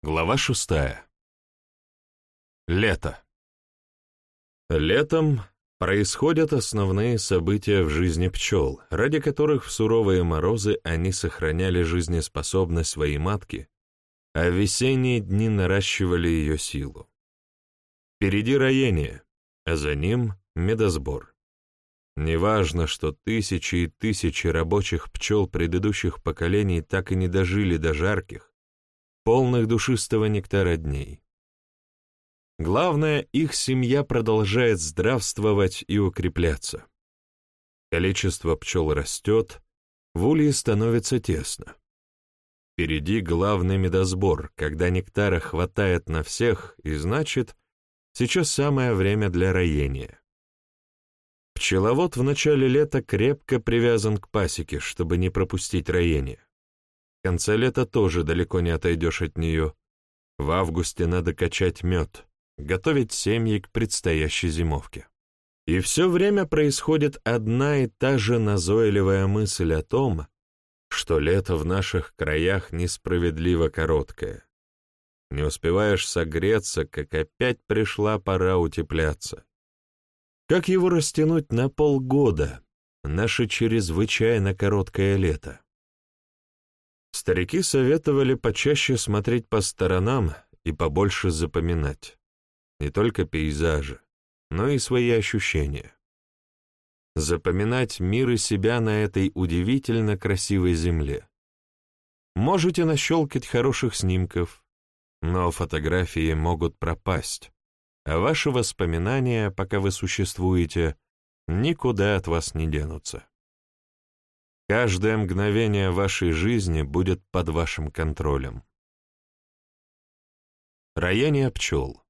Глава шестая. Лето. Летом происходят основные события в жизни пчел, ради которых в суровые морозы они сохраняли жизнеспособность своей матки, а в весенние дни наращивали ее силу. Впереди роение, а за ним медосбор. Неважно, что тысячи и тысячи рабочих пчел предыдущих поколений так и не дожили до жарких, полных душистого нектара дней. Главное, их семья продолжает здравствовать и укрепляться. Количество пчел растет, в улье становится тесно. Впереди главный медосбор, когда нектара хватает на всех, и значит, сейчас самое время для роения. Пчеловод в начале лета крепко привязан к пасеке, чтобы не пропустить роение. Конце лета тоже далеко не отойдешь от нее. В августе надо качать мед, готовить семьи к предстоящей зимовке. И все время происходит одна и та же назойливая мысль о том, что лето в наших краях несправедливо короткое. Не успеваешь согреться, как опять пришла пора утепляться. Как его растянуть на полгода, наше чрезвычайно короткое лето? Старики советовали почаще смотреть по сторонам и побольше запоминать. Не только пейзажи, но и свои ощущения. Запоминать мир и себя на этой удивительно красивой земле. Можете нащелкать хороших снимков, но фотографии могут пропасть, а ваши воспоминания, пока вы существуете, никуда от вас не денутся. Каждое мгновение вашей жизни будет под вашим контролем. Роение пчел.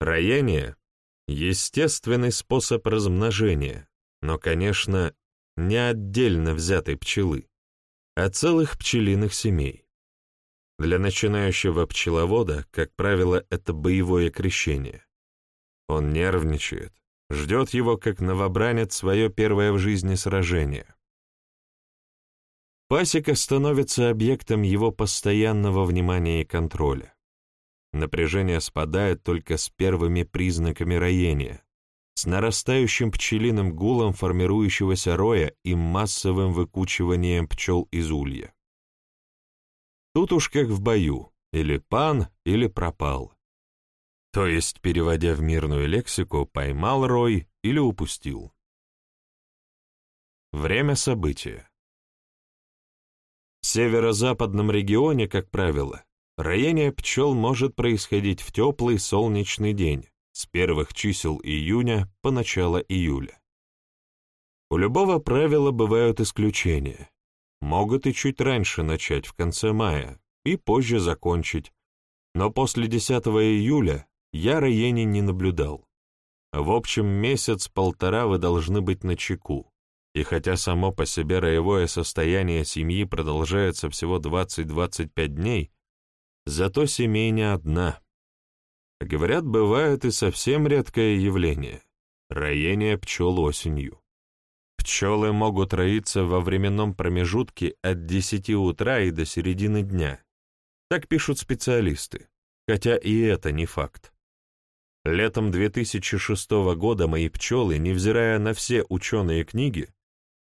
Роение — естественный способ размножения, но, конечно, не отдельно взятой пчелы, а целых пчелиных семей. Для начинающего пчеловода, как правило, это боевое крещение. Он нервничает, Ждет его, как новобранец, свое первое в жизни сражение. Пасека становится объектом его постоянного внимания и контроля. Напряжение спадает только с первыми признаками роения, с нарастающим пчелиным гулом формирующегося роя и массовым выкучиванием пчел из улья. Тут уж как в бою, или пан, или пропал. То есть, переводя в мирную лексику, поймал рой или упустил. Время события. В северо-западном регионе, как правило, роение пчел может происходить в теплый солнечный день, с первых чисел июня по начало июля. У любого правила бывают исключения. Могут и чуть раньше начать, в конце мая, и позже закончить, но после 10 июля я роений не наблюдал. В общем, месяц-полтора вы должны быть на чеку, и хотя само по себе роевое состояние семьи продолжается всего 20-25 дней, зато семей не одна. Говорят, бывает и совсем редкое явление — роение пчел осенью. Пчелы могут роиться во временном промежутке от 10 утра и до середины дня. Так пишут специалисты, хотя и это не факт. Летом 2006 года мои пчелы, невзирая на все ученые книги,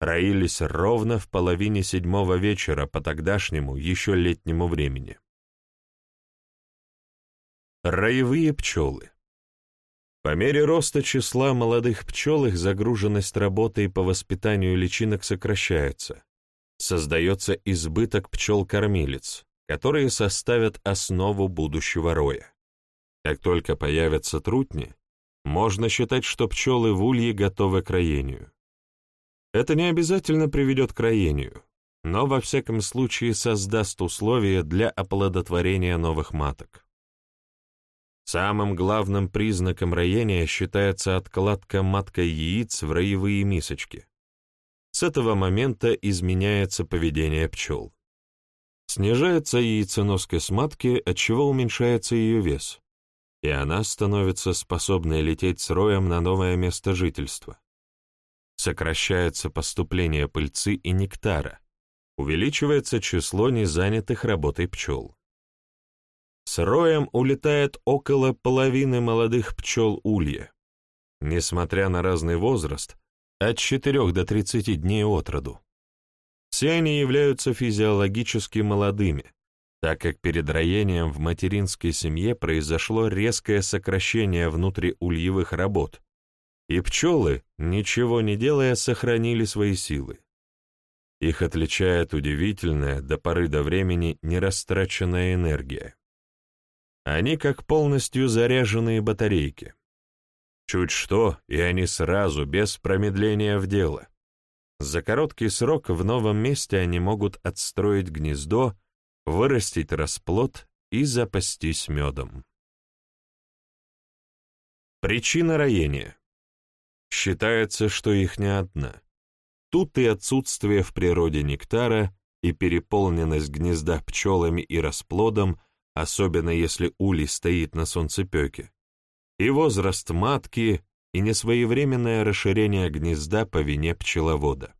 роились ровно в половине седьмого вечера по тогдашнему, еще летнему времени. Роевые пчелы. По мере роста числа молодых пчел их загруженность работой по воспитанию личинок сокращается. Создается избыток пчел-кормилец, которые составят основу будущего роя. Как только появятся трутни, можно считать, что пчелы в улье готовы к роению. Это не обязательно приведет к роению, но во всяком случае создаст условия для оплодотворения новых маток. Самым главным признаком роения считается откладка маткой яиц в роевые мисочки. С этого момента изменяется поведение пчел. Снижается яйценоскость матки, отчего уменьшается ее вес и она становится способной лететь с роем на новое место жительства. Сокращается поступление пыльцы и нектара, увеличивается число незанятых работой пчел. с роем улетает около половины молодых пчел улья. Несмотря на разный возраст, от 4 до 30 дней от роду. Все они являются физиологически молодыми, так как перед роением в материнской семье произошло резкое сокращение внутриульевых работ, и пчелы, ничего не делая, сохранили свои силы. Их отличает удивительная, до поры до времени, нерастраченная энергия. Они как полностью заряженные батарейки. Чуть что, и они сразу, без промедления в дело. За короткий срок в новом месте они могут отстроить гнездо, вырастить расплод и запастись медом. Причина роения. Считается, что их не одна. Тут и отсутствие в природе нектара, и переполненность гнезда пчелами и расплодом, особенно если улей стоит на солнцепеке, и возраст матки, и несвоевременное расширение гнезда по вине пчеловода.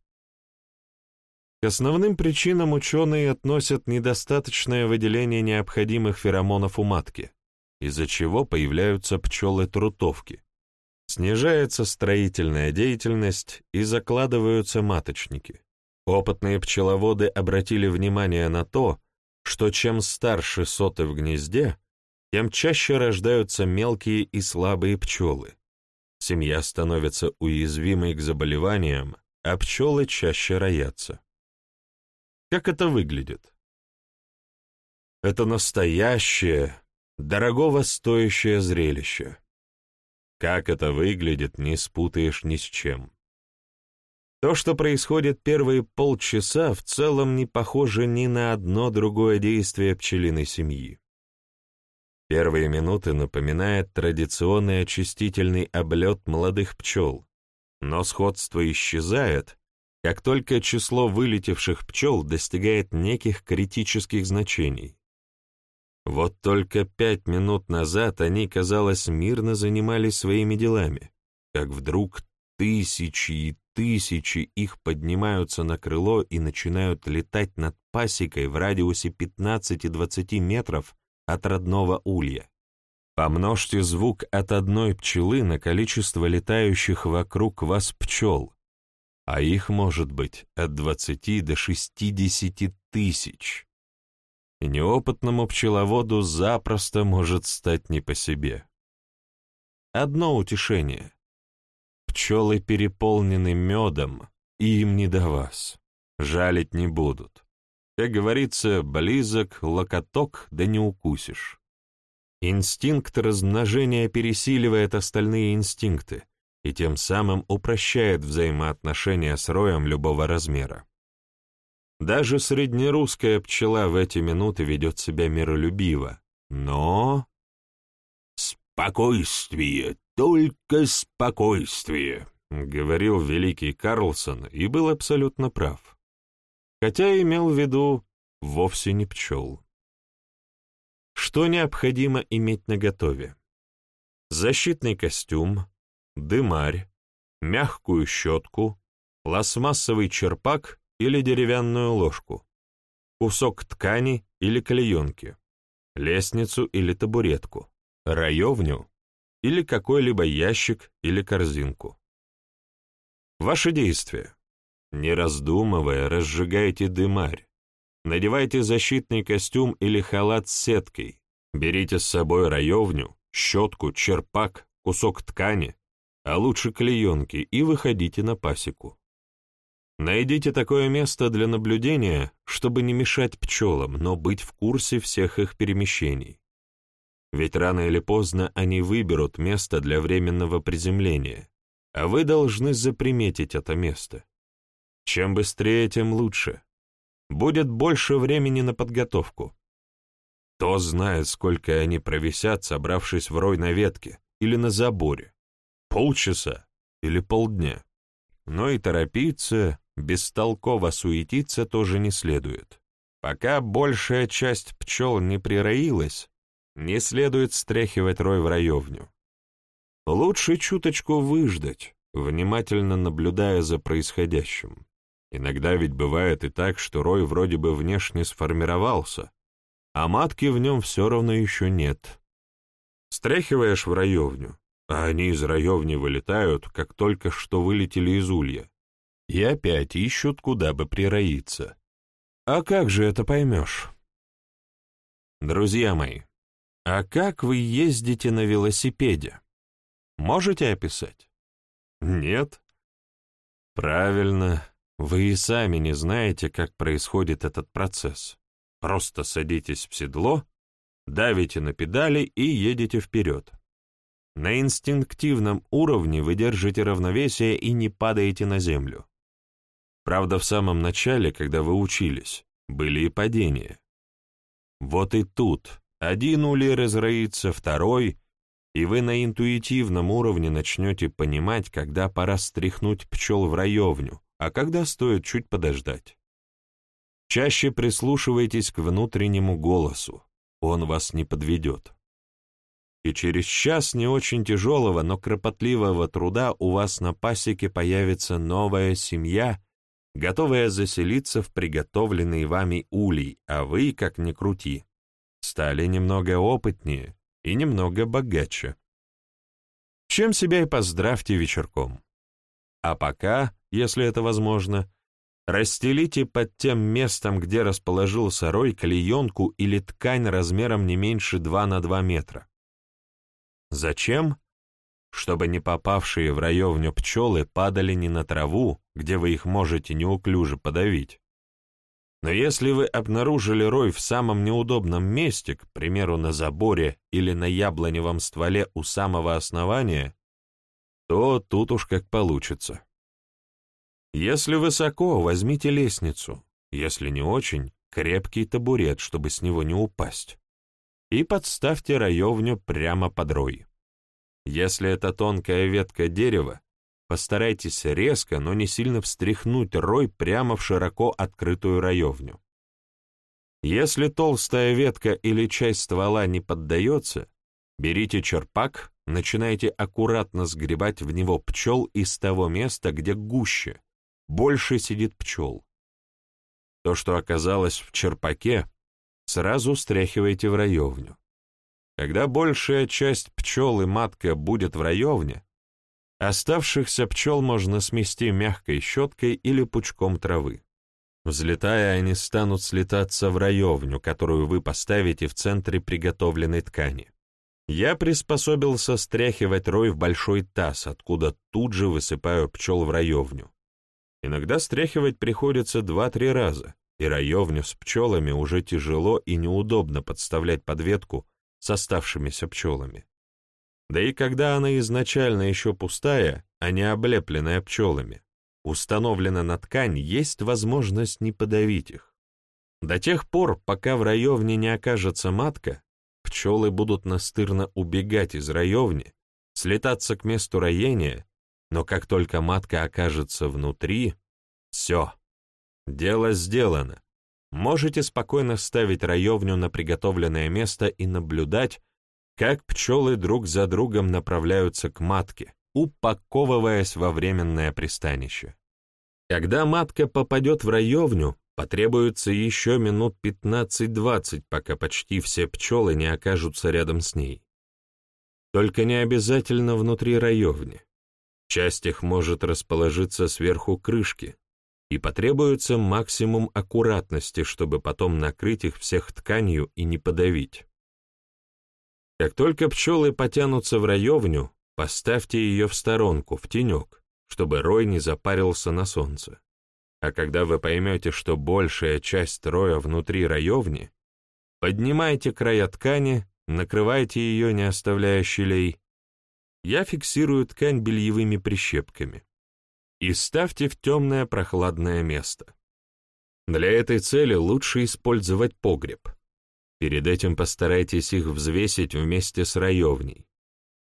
К основным причинам ученые относят недостаточное выделение необходимых феромонов у матки, из-за чего появляются пчелы-трутовки, снижается строительная деятельность и закладываются маточники. Опытные пчеловоды обратили внимание на то, что чем старше соты в гнезде, тем чаще рождаются мелкие и слабые пчелы. Семья становится уязвимой к заболеваниям, а пчелы чаще роятся. Как это выглядит? Это настоящее, дорогого стоящее зрелище. Как это выглядит, не спутаешь ни с чем. То, что происходит первые полчаса, в целом не похоже ни на одно другое действие пчелиной семьи. Первые минуты напоминают традиционный очистительный облет молодых пчел, но сходство исчезает, как только число вылетевших пчел достигает неких критических значений. Вот только пять минут назад они, казалось, мирно занимались своими делами, как вдруг тысячи и тысячи их поднимаются на крыло и начинают летать над пасекой в радиусе 15-20 метров от родного улья. Помножьте звук от одной пчелы на количество летающих вокруг вас пчел, а их может быть от 20 до 60 тысяч неопытному пчеловоду запросто может стать не по себе. Одно утешение. Пчелы переполнены медом, и им не до вас. Жалить не будут. Как говорится, близок локоток, да не укусишь. Инстинкт размножения пересиливает остальные инстинкты и тем самым упрощает взаимоотношения с роем любого размера. Даже среднерусская пчела в эти минуты ведет себя миролюбиво, но... «Спокойствие, только спокойствие», — говорил великий Карлсон и был абсолютно прав. Хотя имел в виду вовсе не пчел. Что необходимо иметь наготове? Защитный костюм, дымарь, мягкую щетку, пластмассовый черпак или деревянную ложку, кусок ткани или клеенки, лестницу или табуретку, раевню или какой-либо ящик или корзинку. Ваши действия. Не раздумывая, разжигайте дымарь. Надевайте защитный костюм или халат с сеткой. Берите с собой раевню, щетку, черпак, кусок ткани, а лучше клеенки, и выходите на пасеку. Найдите такое место для наблюдения, чтобы не мешать пчелам, но быть в курсе всех их перемещений. Ведь рано или поздно они выберут место для временного приземления, а вы должны заприметить это место. Чем быстрее, тем лучше. Будет больше времени на подготовку. Кто знает, сколько они провисят, собравшись в рой на ветке или на заборе. Полчаса или полдня. Но и торопиться, бестолково суетиться тоже не следует. Пока большая часть пчел не прироилась, не следует стряхивать рой в раевню. Лучше чуточку выждать, внимательно наблюдая за происходящим. Иногда ведь бывает и так, что рой вроде бы внешне сформировался, а матки в нем все равно еще нет. Стряхиваешь в раевню, а они из раевни вылетают, как только что вылетели из улья, и опять ищут, куда бы прироиться. А как же это поймешь? Друзья мои, а как вы ездите на велосипеде? Можете описать? Нет? Правильно, вы и сами не знаете, как происходит этот процесс. Просто садитесь в седло, давите на педали и едете вперед. На инстинктивном уровне вы держите равновесие и не падаете на землю. Правда, в самом начале, когда вы учились, были и падения. Вот и тут один улей разроится, второй, и вы на интуитивном уровне начнете понимать, когда пора стряхнуть пчел в раевню, а когда стоит чуть подождать. Чаще прислушивайтесь к внутреннему голосу, он вас не подведет. И через час не очень тяжелого, но кропотливого труда у вас на пасеке появится новая семья, готовая заселиться в приготовленный вами улей, а вы, как ни крути, стали немного опытнее и немного богаче. Чем себя и поздравьте вечерком. А пока, если это возможно, расстелите под тем местом, где расположился рой, клеенку или ткань размером не меньше 2 на 2 метра. Зачем? Чтобы не попавшие в раевню пчелы падали не на траву, где вы их можете неуклюже подавить, но если вы обнаружили рой в самом неудобном месте, к примеру, на заборе или на яблоневом стволе у самого основания, то тут уж как получится. Если высоко, возьмите лестницу, если не очень, крепкий табурет, чтобы с него не упасть, и подставьте раевню прямо под рой. Если это тонкая ветка дерева, Постарайтесь резко, но не сильно встряхнуть рой прямо в широко открытую раевню. Если толстая ветка или часть ствола не поддается, берите черпак, начинайте аккуратно сгребать в него пчел из того места, где гуще, больше сидит пчел. То, что оказалось в черпаке, сразу стряхивайте в раевню. Когда большая часть пчел и матка будет в раевне, Оставшихся пчел можно смести мягкой щеткой или пучком травы. Взлетая, они станут слетаться в раевню, которую вы поставите в центре приготовленной ткани. Я приспособился стряхивать рой в большой таз, откуда тут же высыпаю пчел в раевню. Иногда стряхивать приходится два-три раза, и раевню с пчелами уже тяжело и неудобно подставлять под ветку с оставшимися пчелами. Да и когда она изначально еще пустая, а не облепленная пчелами, установлена на ткань, есть возможность не подавить их. До тех пор, пока в раевне не окажется матка, пчелы будут настырно убегать из раевни, слетаться к месту роения, но как только матка окажется внутри, все, дело сделано. Можете спокойно ставить раевню на приготовленное место и наблюдать, как пчелы друг за другом направляются к матке, упаковываясь во временное пристанище. Когда матка попадет в раевню, потребуется еще минут 15-20, пока почти все пчелы не окажутся рядом с ней. Только не обязательно внутри раевни. Часть их может расположиться сверху крышки, и потребуется максимум аккуратности, чтобы потом накрыть их всех тканью и не подавить. Как только пчелы потянутся в раевню, поставьте ее в сторонку, в тенек, чтобы рой не запарился на солнце. А когда вы поймете, что большая часть роя внутри раевни, поднимайте края ткани, накрывайте ее, не оставляя щелей. Я фиксирую ткань бельевыми прищепками. И ставьте в темное прохладное место. Для этой цели лучше использовать погреб — Перед этим постарайтесь их взвесить вместе с раевней.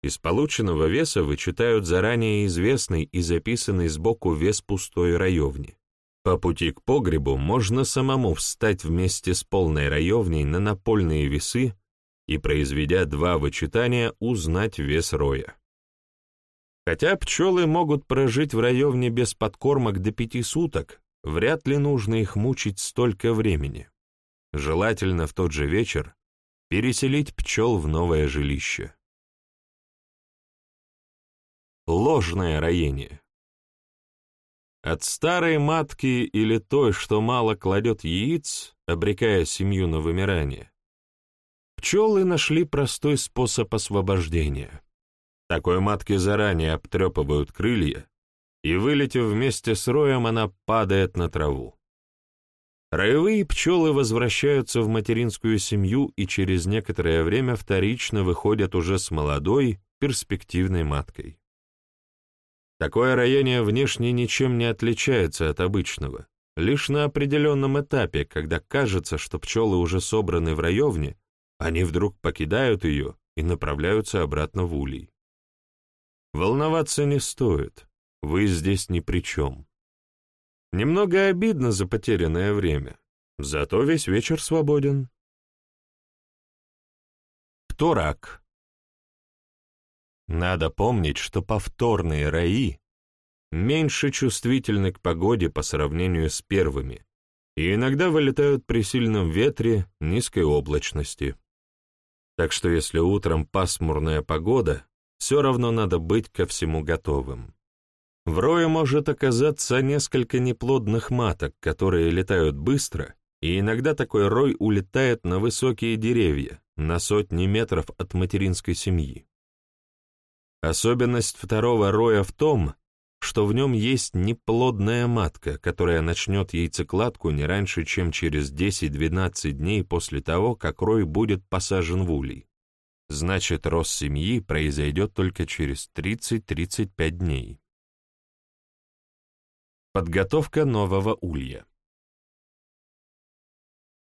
Из полученного веса вычитают заранее известный и записанный сбоку вес пустой раевни. По пути к погребу можно самому встать вместе с полной раевней на напольные весы и, произведя два вычитания, узнать вес роя. Хотя пчелы могут прожить в раевне без подкормок до пяти суток, вряд ли нужно их мучить столько времени. желательно в тот же вечер, переселить пчел в новое жилище. Ложное роение. От старой матки или той, что мало кладет яиц, обрекая семью на вымирание, пчелы нашли простой способ освобождения. Такой матке заранее обтрепывают крылья, и, вылетев вместе с роем, она падает на траву. Роевые пчелы возвращаются в материнскую семью и через некоторое время вторично выходят уже с молодой, перспективной маткой. Такое роение внешне ничем не отличается от обычного. Лишь на определенном этапе, когда кажется, что пчелы уже собраны в роевне, они вдруг покидают ее и направляются обратно в улей. Волноваться не стоит, вы здесь ни при чем. Немного обидно за потерянное время, зато весь вечер свободен. Кто? Надо помнить, что повторные раи меньше чувствительны к погоде по сравнению с первыми и иногда вылетают при сильном ветре, низкой облачности. Так что если утром пасмурная погода, все равно надо быть ко всему готовым. В рое может оказаться несколько неплодных маток, которые летают быстро, и иногда такой рой улетает на высокие деревья, на сотни метров от материнской семьи. Особенность второго роя в том, что в нем есть неплодная матка, которая начнет яйцекладку не раньше, чем через 10-12 дней после того, как рой будет посажен в улей. Значит, рост семьи произойдет только через 30-35 дней. Подготовка нового улья.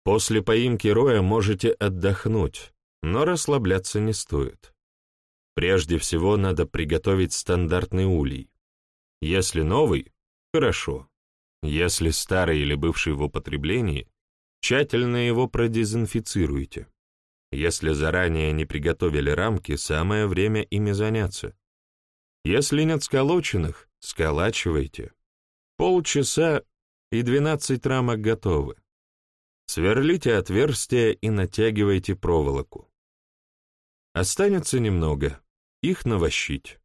После поимки роя можете отдохнуть, но расслабляться не стоит. Прежде всего надо приготовить стандартный улей. Если новый – хорошо. Если старый или бывший в употреблении, тщательно его продезинфицируйте. Если заранее не приготовили рамки, самое время ими заняться. Если нет сколоченных, сколачивайте. Полчаса и 12 рамок готовы. Сверлите отверстия и натягивайте проволоку. Останется немного, их навощить.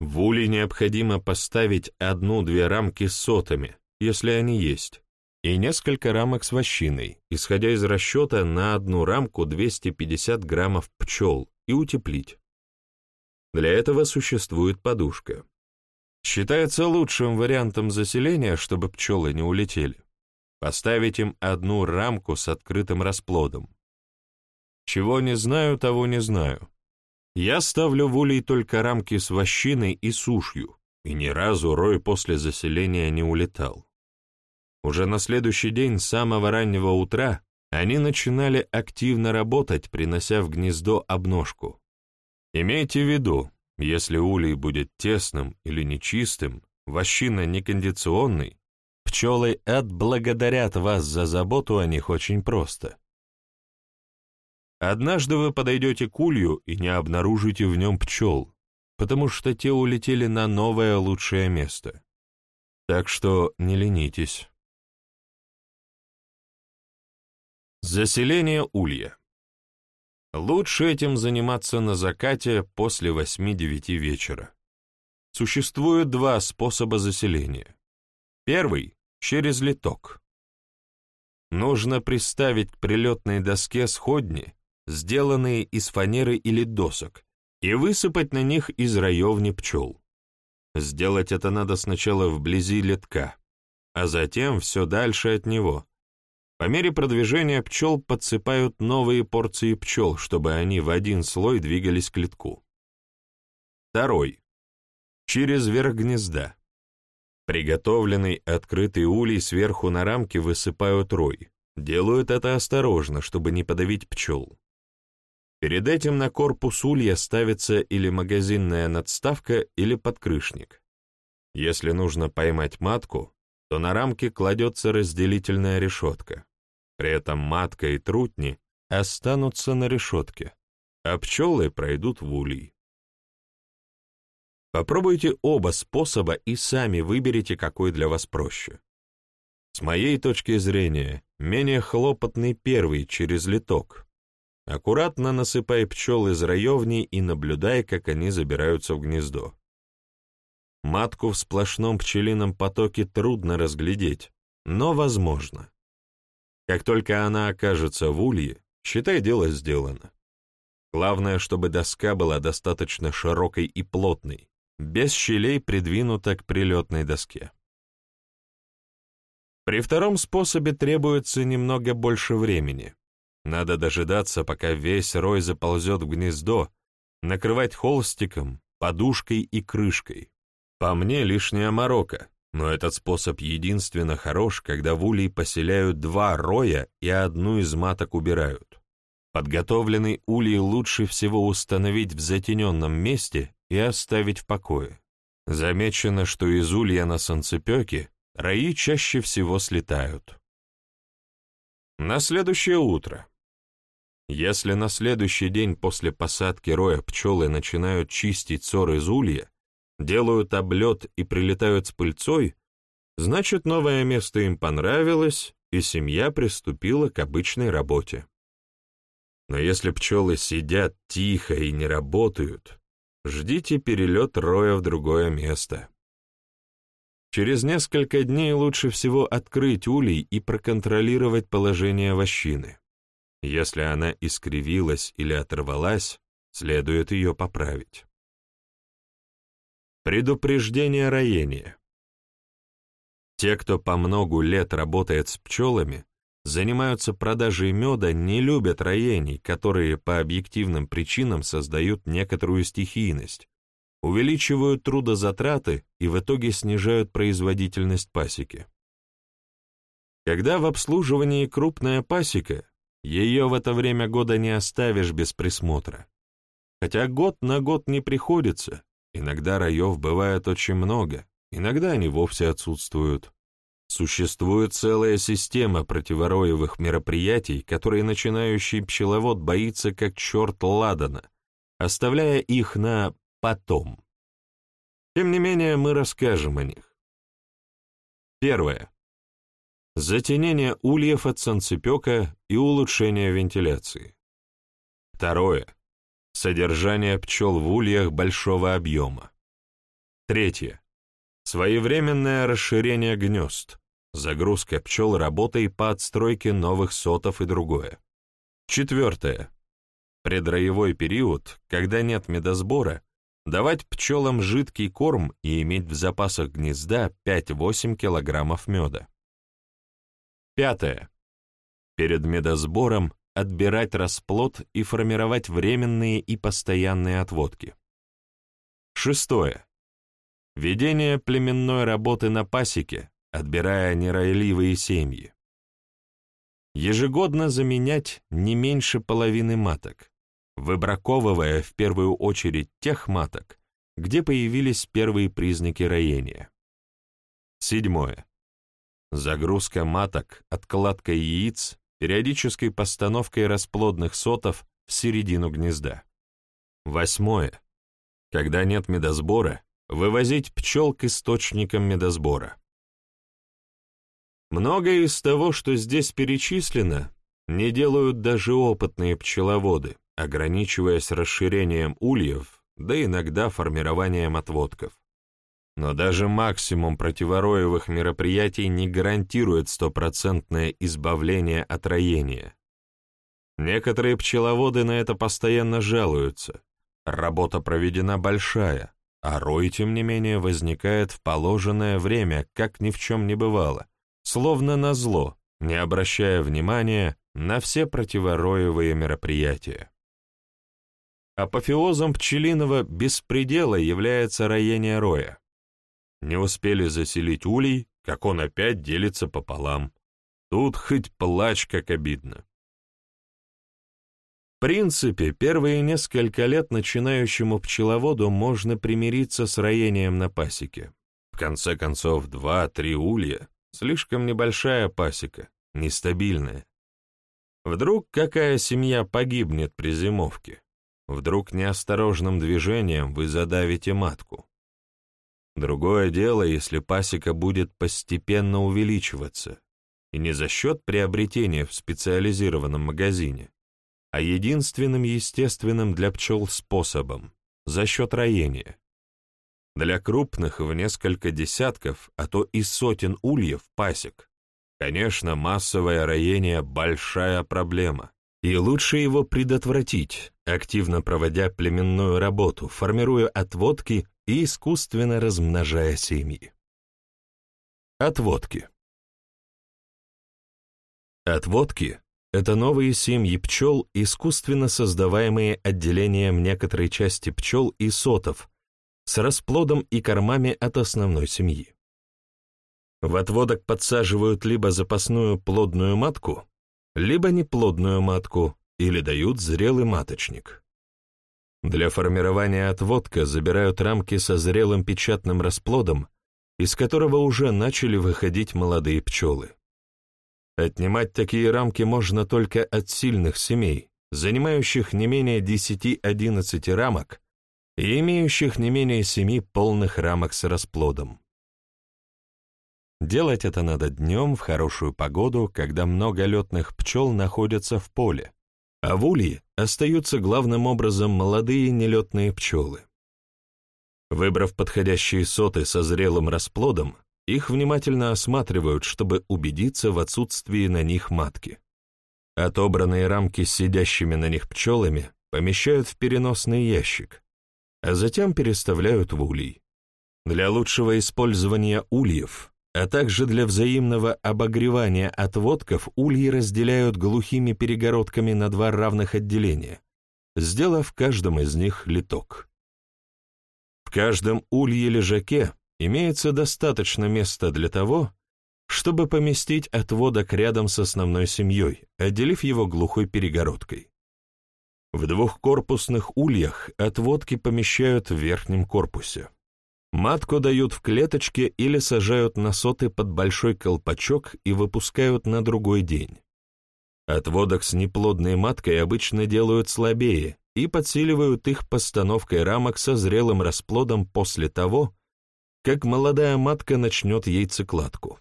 В улей необходимо поставить одну-две рамки сотами, если они есть, и несколько рамок с вощиной, исходя из расчета на одну рамку 250 граммов пчел, и утеплить. Для этого существует подушка. Считается лучшим вариантом заселения, чтобы пчелы не улетели. Поставить им одну рамку с открытым расплодом. Чего не знаю, того не знаю. Я ставлю в улей только рамки с вощиной и сушью, и ни разу рой после заселения не улетал. Уже на следующий день с самого раннего утра они начинали активно работать, принося в гнездо обножку. Имейте в виду, если улей будет тесным или нечистым, вощина некондиционный, пчелы отблагодарят вас за заботу о них очень просто. Однажды вы подойдете к улью и не обнаружите в нем пчел, потому что те улетели на новое лучшее место. Так что не ленитесь. Заселение улья. Лучше этим заниматься на закате после 8-9 вечера. Существует два способа заселения. Первый — через литок. Нужно приставить к прилетной доске сходни сделанные из фанеры или досок, и высыпать на них из раевни пчел. Сделать это надо сначала вблизи летка, а затем все дальше от него. По мере продвижения пчел подсыпают новые порции пчел, чтобы они в один слой двигались к летку. Второй. Через верх гнезда. Приготовленный открытый улей сверху на рамке высыпают рой. Делают это осторожно, чтобы не подавить пчел. Перед этим на корпус улья ставится или магазинная надставка, или подкрышник. Если нужно поймать матку, то на рамке кладется разделительная решетка. При этом матка и трутни останутся на решетке, а пчелы пройдут в улей. Попробуйте оба способа и сами выберите, какой для вас проще. С моей точки зрения, менее хлопотный первый через литок. Аккуратно насыпай пчел из раевни и наблюдай, как они забираются в гнездо. Матку в сплошном пчелином потоке трудно разглядеть, но возможно. Как только она окажется в улье, считай, дело сделано. Главное, чтобы доска была достаточно широкой и плотной, без щелей придвинута к прилетной доске. При втором способе требуется немного больше времени. Надо дожидаться, пока весь рой заползет в гнездо, накрывать холстиком, подушкой и крышкой. По мне лишняя морока, но этот способ единственно хорош, когда в улей поселяют два роя и одну из маток убирают. Подготовленный улей лучше всего установить в затененном месте и оставить в покое. Замечено, что из улья на санцепёке раи чаще всего слетают. На следующее утро. Если на следующий день после посадки роя пчелы начинают чистить сор из улья, делают облет и прилетают с пыльцой, значит, новое место им понравилось, и семья приступила к обычной работе. Но если пчелы сидят тихо и не работают, ждите перелет роя в другое место. Через несколько дней лучше всего открыть улей и проконтролировать положение вощины. Если она искривилась или оторвалась, следует ее поправить. Предупреждение роения. Те, кто по многу лет работает с пчелами, занимаются продажей меда, не любят роений, которые по объективным причинам создают некоторую стихийность, увеличивают трудозатраты и в итоге снижают производительность пасеки. Когда в обслуживании крупная пасека, ее в это время года не оставишь без присмотра. Хотя год на год не приходится, иногда раев бывает очень много, иногда они вовсе отсутствуют. Существует целая система противороевых мероприятий, которые начинающий пчеловод боится как черт ладана, оставляя их на потом. Тем не менее, мы расскажем о них. Первое. Затенение ульев от санцепека и улучшение вентиляции. Второе. Содержание пчел в ульях большого объема. Третье. Своевременное расширение гнезд загрузка пчел работой по отстройке новых сотов и другое. Четвертое. Предроевой период, когда нет медосбора, давать пчелам жидкий корм и иметь в запасах гнезда 5-8 килограммов меда. Пятое. Перед медосбором отбирать расплод и формировать временные и постоянные отводки. Шестое. Ведение племенной работы на пасеке, отбирая неройливые семьи. Ежегодно заменять не меньше половины маток, выбраковывая в первую очередь тех маток, где появились первые признаки роения. Седьмое. Загрузка маток, откладка яиц, периодической постановкой расплодных сотов в середину гнезда. Восьмое. Когда нет медосбора, вывозить пчел к источникам медосбора. Многое из того, что здесь перечислено, не делают даже опытные пчеловоды, ограничиваясь расширением ульев, да иногда формированием отводков. Но даже максимум противороевых мероприятий не гарантирует стопроцентное избавление от роения. Некоторые пчеловоды на это постоянно жалуются. Работа проведена большая, а рой, тем не менее, возникает в положенное время, как ни в чем не бывало, словно назло, не обращая внимания на все противороевые мероприятия. Апофеозом пчелиного беспредела является роение роя. Не успели заселить улей, как он опять делится пополам. Тут хоть плачь, как обидно. В принципе, первые несколько лет начинающему пчеловоду можно примириться с роением на пасеке. В конце концов, два-три улья Слишком небольшая пасека, нестабильная. Вдруг какая семья погибнет при зимовке? Вдруг неосторожным движением вы задавите матку? Другое дело, если пасека будет постепенно увеличиваться. и не за счет приобретения в специализированном магазине, а единственным естественным для пчел способом – за счет роения. Для крупных в несколько десятков, а то и сотен ульев пасек, конечно, массовое роение – большая проблема, и лучше его предотвратить, активно проводя племенную работу, формируя отводки и искусственно размножая семьи. Отводки. Отводки — это новые семьи пчел, искусственно создаваемые отделением некоторой части пчел и сотов с расплодом и кормами от основной семьи. В отводок подсаживают либо запасную плодную матку, либо неплодную матку или дают зрелый маточник. Для формирования отводка забирают рамки со зрелым печатным расплодом, из которого уже начали выходить молодые пчелы. Отнимать такие рамки можно только от сильных семей, занимающих не менее 10-11 рамок и имеющих не менее 7 полных рамок с расплодом. Делать это надо днем в хорошую погоду, когда много летных пчел находятся в поле, а в улье остаются главным образом молодые нелетные пчелы. Выбрав подходящие соты со зрелым расплодом, их внимательно осматривают, чтобы убедиться в отсутствии на них матки. Отобранные рамки с сидящими на них пчелами помещают в переносный ящик, а затем переставляют в улей. Для лучшего использования ульев, а также для взаимного обогревания отводков ульи разделяют глухими перегородками на два равных отделения, сделав в каждом из них литок. В каждом улье-лежаке имеется достаточно места для того, чтобы поместить отводок рядом с основной семьей, отделив его глухой перегородкой. В двухкорпусных ульях отводки помещают в верхнем корпусе. Матку дают в клеточке или сажают на соты под большой колпачок и выпускают на другой день. Отводок с неплодной маткой обычно делают слабее и подсиливают их постановкой рамок со зрелым расплодом после того, как молодая матка начнет яйцекладку.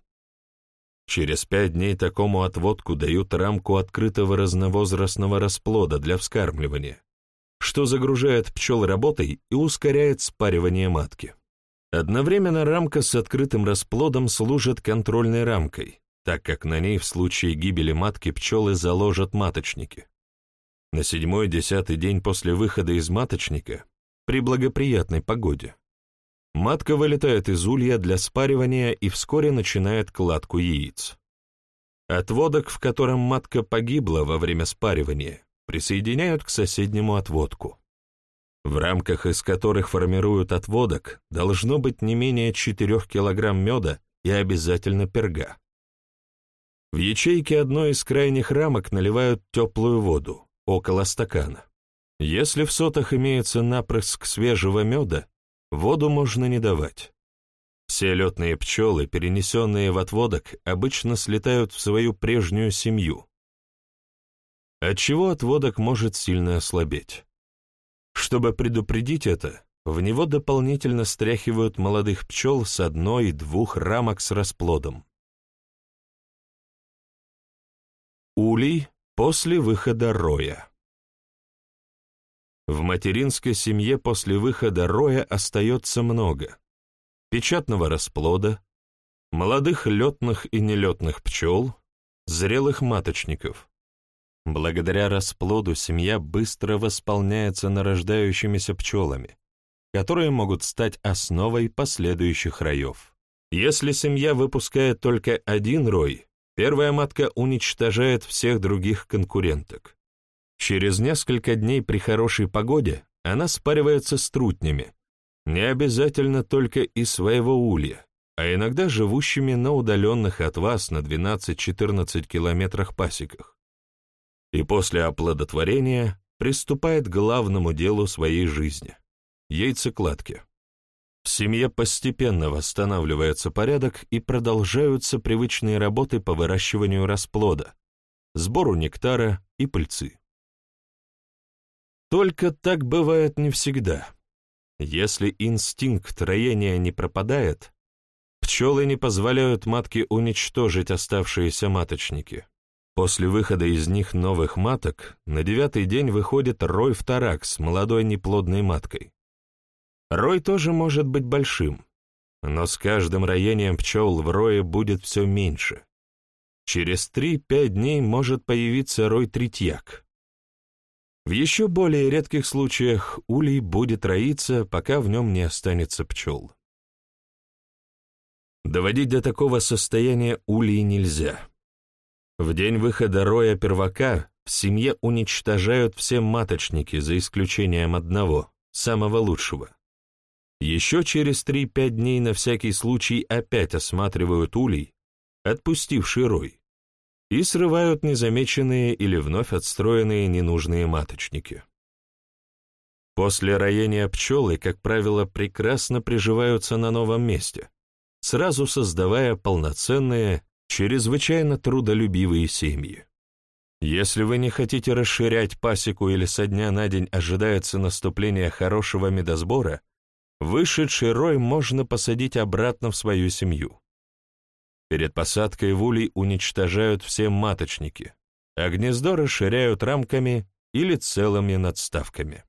Через пять дней такому отводку дают рамку открытого разновозрастного расплода для вскармливания, что загружает пчел работой и ускоряет спаривание матки. Одновременно рамка с открытым расплодом служит контрольной рамкой, так как на ней в случае гибели матки пчелы заложат маточники. На седьмой-десятый день после выхода из маточника, при благоприятной погоде, Матка вылетает из улья для спаривания и вскоре начинает кладку яиц. Отводок, в котором матка погибла во время спаривания, присоединяют к соседнему отводку. В рамках, из которых формируют отводок, должно быть не менее 4 кг меда и обязательно перга. В ячейке одной из крайних рамок наливают теплую воду, около стакана. Если в сотах имеется напрыск свежего меда, Воду можно не давать. Все летные пчелы, перенесенные в отводок, обычно слетают в свою прежнюю семью, отчего отводок может сильно ослабеть. Чтобы предупредить это, в него дополнительно стряхивают молодых пчел с одной-двух рамок с расплодом. Улей после выхода роя. В материнской семье после выхода роя остается много. Печатного расплода, молодых летных и нелетных пчел, зрелых маточников. Благодаря расплоду семья быстро восполняется нарождающимися пчелами, которые могут стать основой последующих роев. Если семья выпускает только один рой, первая матка уничтожает всех других конкуренток. Через несколько дней при хорошей погоде она спаривается с трутнями, не обязательно только из своего улья, а иногда живущими на удаленных от вас на 12-14 километрах пасеках. И после оплодотворения приступает к главному делу своей жизни – яйцекладке. В семье постепенно восстанавливается порядок и продолжаются привычные работы по выращиванию расплода, сбору нектара и пыльцы. Только так бывает не всегда. Если инстинкт роения не пропадает, Пчелы не позволяют матке уничтожить оставшиеся маточники. После выхода из них новых маток на девятый день выходит рой вторак с молодой неплодной маткой. Рой тоже может быть большим, но с каждым роением пчел в рое будет все меньше. Через 3-5 дней может появиться рой третьяк. В еще более редких случаях улей будет роиться, пока в нем не останется пчел. Доводить до такого состояния улей нельзя. В день выхода роя первака в семье уничтожают все маточники, за исключением одного, самого лучшего. Еще через 3-5 дней на всякий случай опять осматривают улей, отпустивший рой, и срывают незамеченные или вновь отстроенные ненужные маточники. После роения пчелы, как правило, прекрасно приживаются на новом месте, сразу создавая полноценные, чрезвычайно трудолюбивые семьи. Если вы не хотите расширять пасеку или со дня на день ожидается наступление хорошего медосбора, Вышедший рой можно посадить обратно в свою семью. Перед посадкой в улей уничтожают все маточники, а гнездо расширяют рамками или целыми надставками.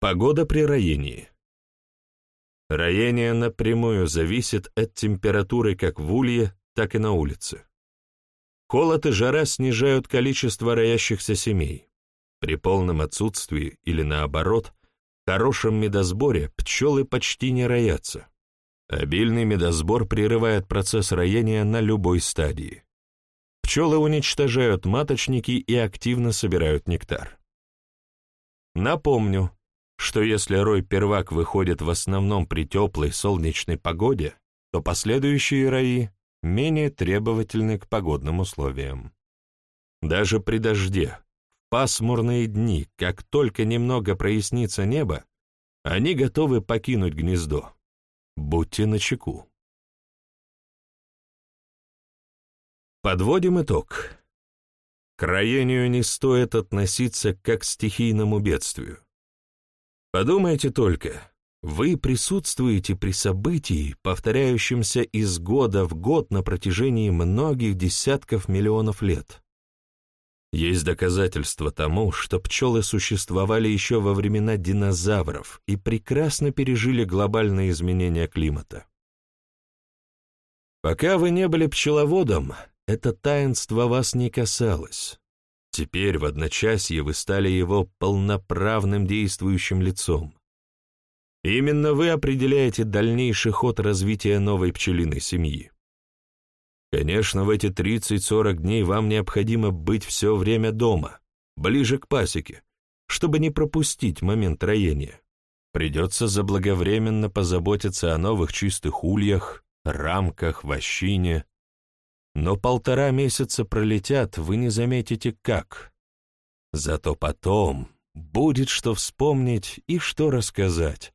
Погода при роении. Роение напрямую зависит от температуры как в улье, так и на улице. Холод и жара снижают количество роящихся семей. При полном отсутствии или наоборот, хорошем медосборе пчелы почти не роятся. Обильный медосбор прерывает процесс роения на любой стадии. Пчелы уничтожают маточники и активно собирают нектар. Напомню, что если рой первак выходит в основном при теплой солнечной погоде, то последующие рои менее требовательны к погодным условиям. Даже при дожде, пасмурные дни, как только немного прояснится небо, они готовы покинуть гнездо. Будьте начеку. Подводим итог. К не стоит относиться как к стихийному бедствию. Подумайте только, вы присутствуете при событии, повторяющемся из года в год на протяжении многих десятков миллионов лет. Есть доказательства тому, что пчелы существовали еще во времена динозавров и прекрасно пережили глобальные изменения климата. Пока вы не были пчеловодом, это таинство вас не касалось. Теперь в одночасье вы стали его полноправным действующим лицом. Именно вы определяете дальнейший ход развития новой пчелиной семьи. Конечно, в эти 30-40 дней вам необходимо быть все время дома, ближе к пасеке, чтобы не пропустить момент роения. Придется заблаговременно позаботиться о новых чистых ульях, рамках, вощине. Но полтора месяца пролетят, вы не заметите как. Зато потом будет что вспомнить и что рассказать.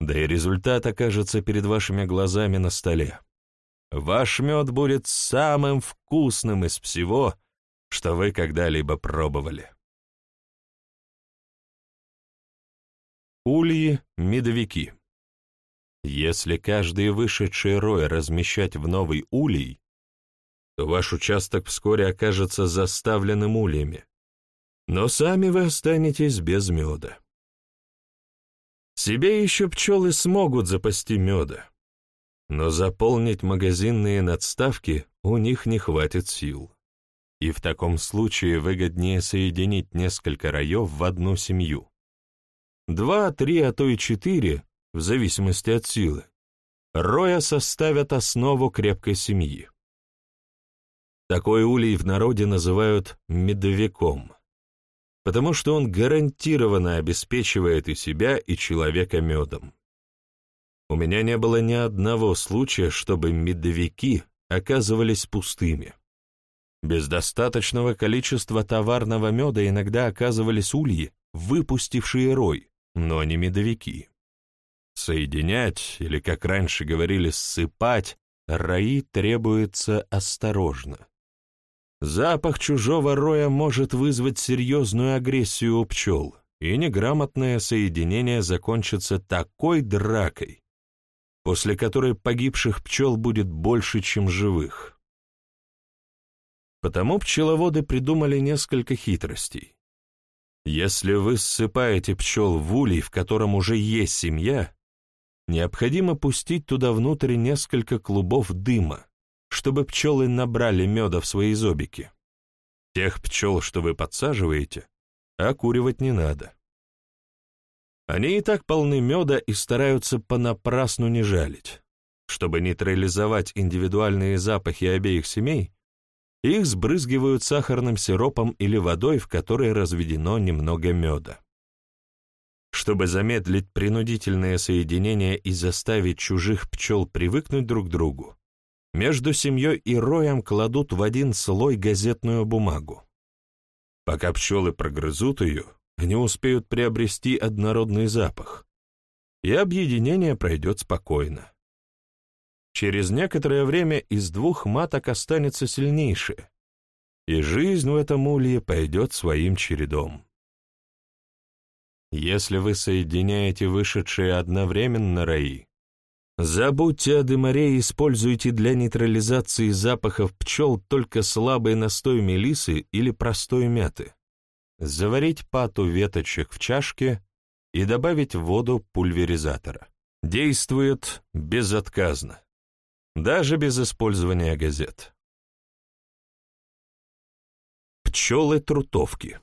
Да и результат окажется перед вашими глазами на столе. Ваш мед будет самым вкусным из всего, что вы когда-либо пробовали. Ульи-медовики. Если каждый вышедший рой размещать в новый улей, то ваш участок вскоре окажется заставленным ульями, но сами вы останетесь без меда. Себе еще пчелы смогут запасти меда, но заполнить магазинные надставки у них не хватит сил. И в таком случае выгоднее соединить несколько раев в одну семью. Два, три, а то и четыре, в зависимости от силы, роя составят основу крепкой семьи. Такой улей в народе называют медовиком, потому что он гарантированно обеспечивает и себя, и человека медом. У меня не было ни одного случая, чтобы медовики оказывались пустыми. Без достаточного количества товарного меда иногда оказывались ульи, выпустившие рой, но не медовики. Соединять, или, как раньше говорили, ссыпать, раи требуется осторожно. Запах чужого роя может вызвать серьезную агрессию у пчел, и неграмотное соединение закончится такой дракой, после которой погибших пчел будет больше, чем живых. Потому пчеловоды придумали несколько хитростей. Если вы ссыпаете пчел в улей, в котором уже есть семья, необходимо пустить туда внутрь несколько клубов дыма, чтобы пчелы набрали меда в свои зобики. Тех пчел, что вы подсаживаете, окуривать не надо. Они и так полны меда и стараются понапрасну не жалить. Чтобы нейтрализовать индивидуальные запахи обеих семей, их сбрызгивают сахарным сиропом или водой, в которой разведено немного меда. Чтобы замедлить принудительное соединение и заставить чужих пчел привыкнуть друг к другу, между семьей и роем кладут в один слой газетную бумагу. Пока пчелы прогрызут ее, они успеют приобрести однородный запах, и объединение пройдет спокойно. Через некоторое время из двух маток останется сильнейшее, и жизнь в этом улье пойдет своим чередом. Если вы соединяете вышедшие одновременно раи, забудьте о дымаре и используйте для нейтрализации запахов пчел только слабый настой мелисы или простой мяты. Заварить пату веточек в чашке и добавить в воду пульверизатора. Действует безотказно даже без использования газет. Пчелы-трутовки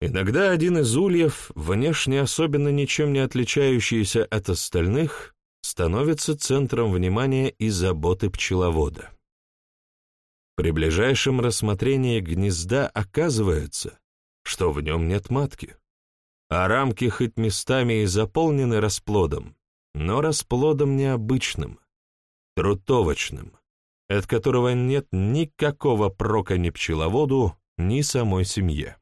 Иногда один из ульев, внешне особенно ничем не отличающийся от остальных, становится центром внимания и заботы пчеловода. При ближайшем рассмотрении гнезда оказывается, что в нем нет матки, а рамки хоть местами и заполнены расплодом, но расплодом необычным, трутовочным, от которого нет никакого прока ни пчеловоду, ни самой семье.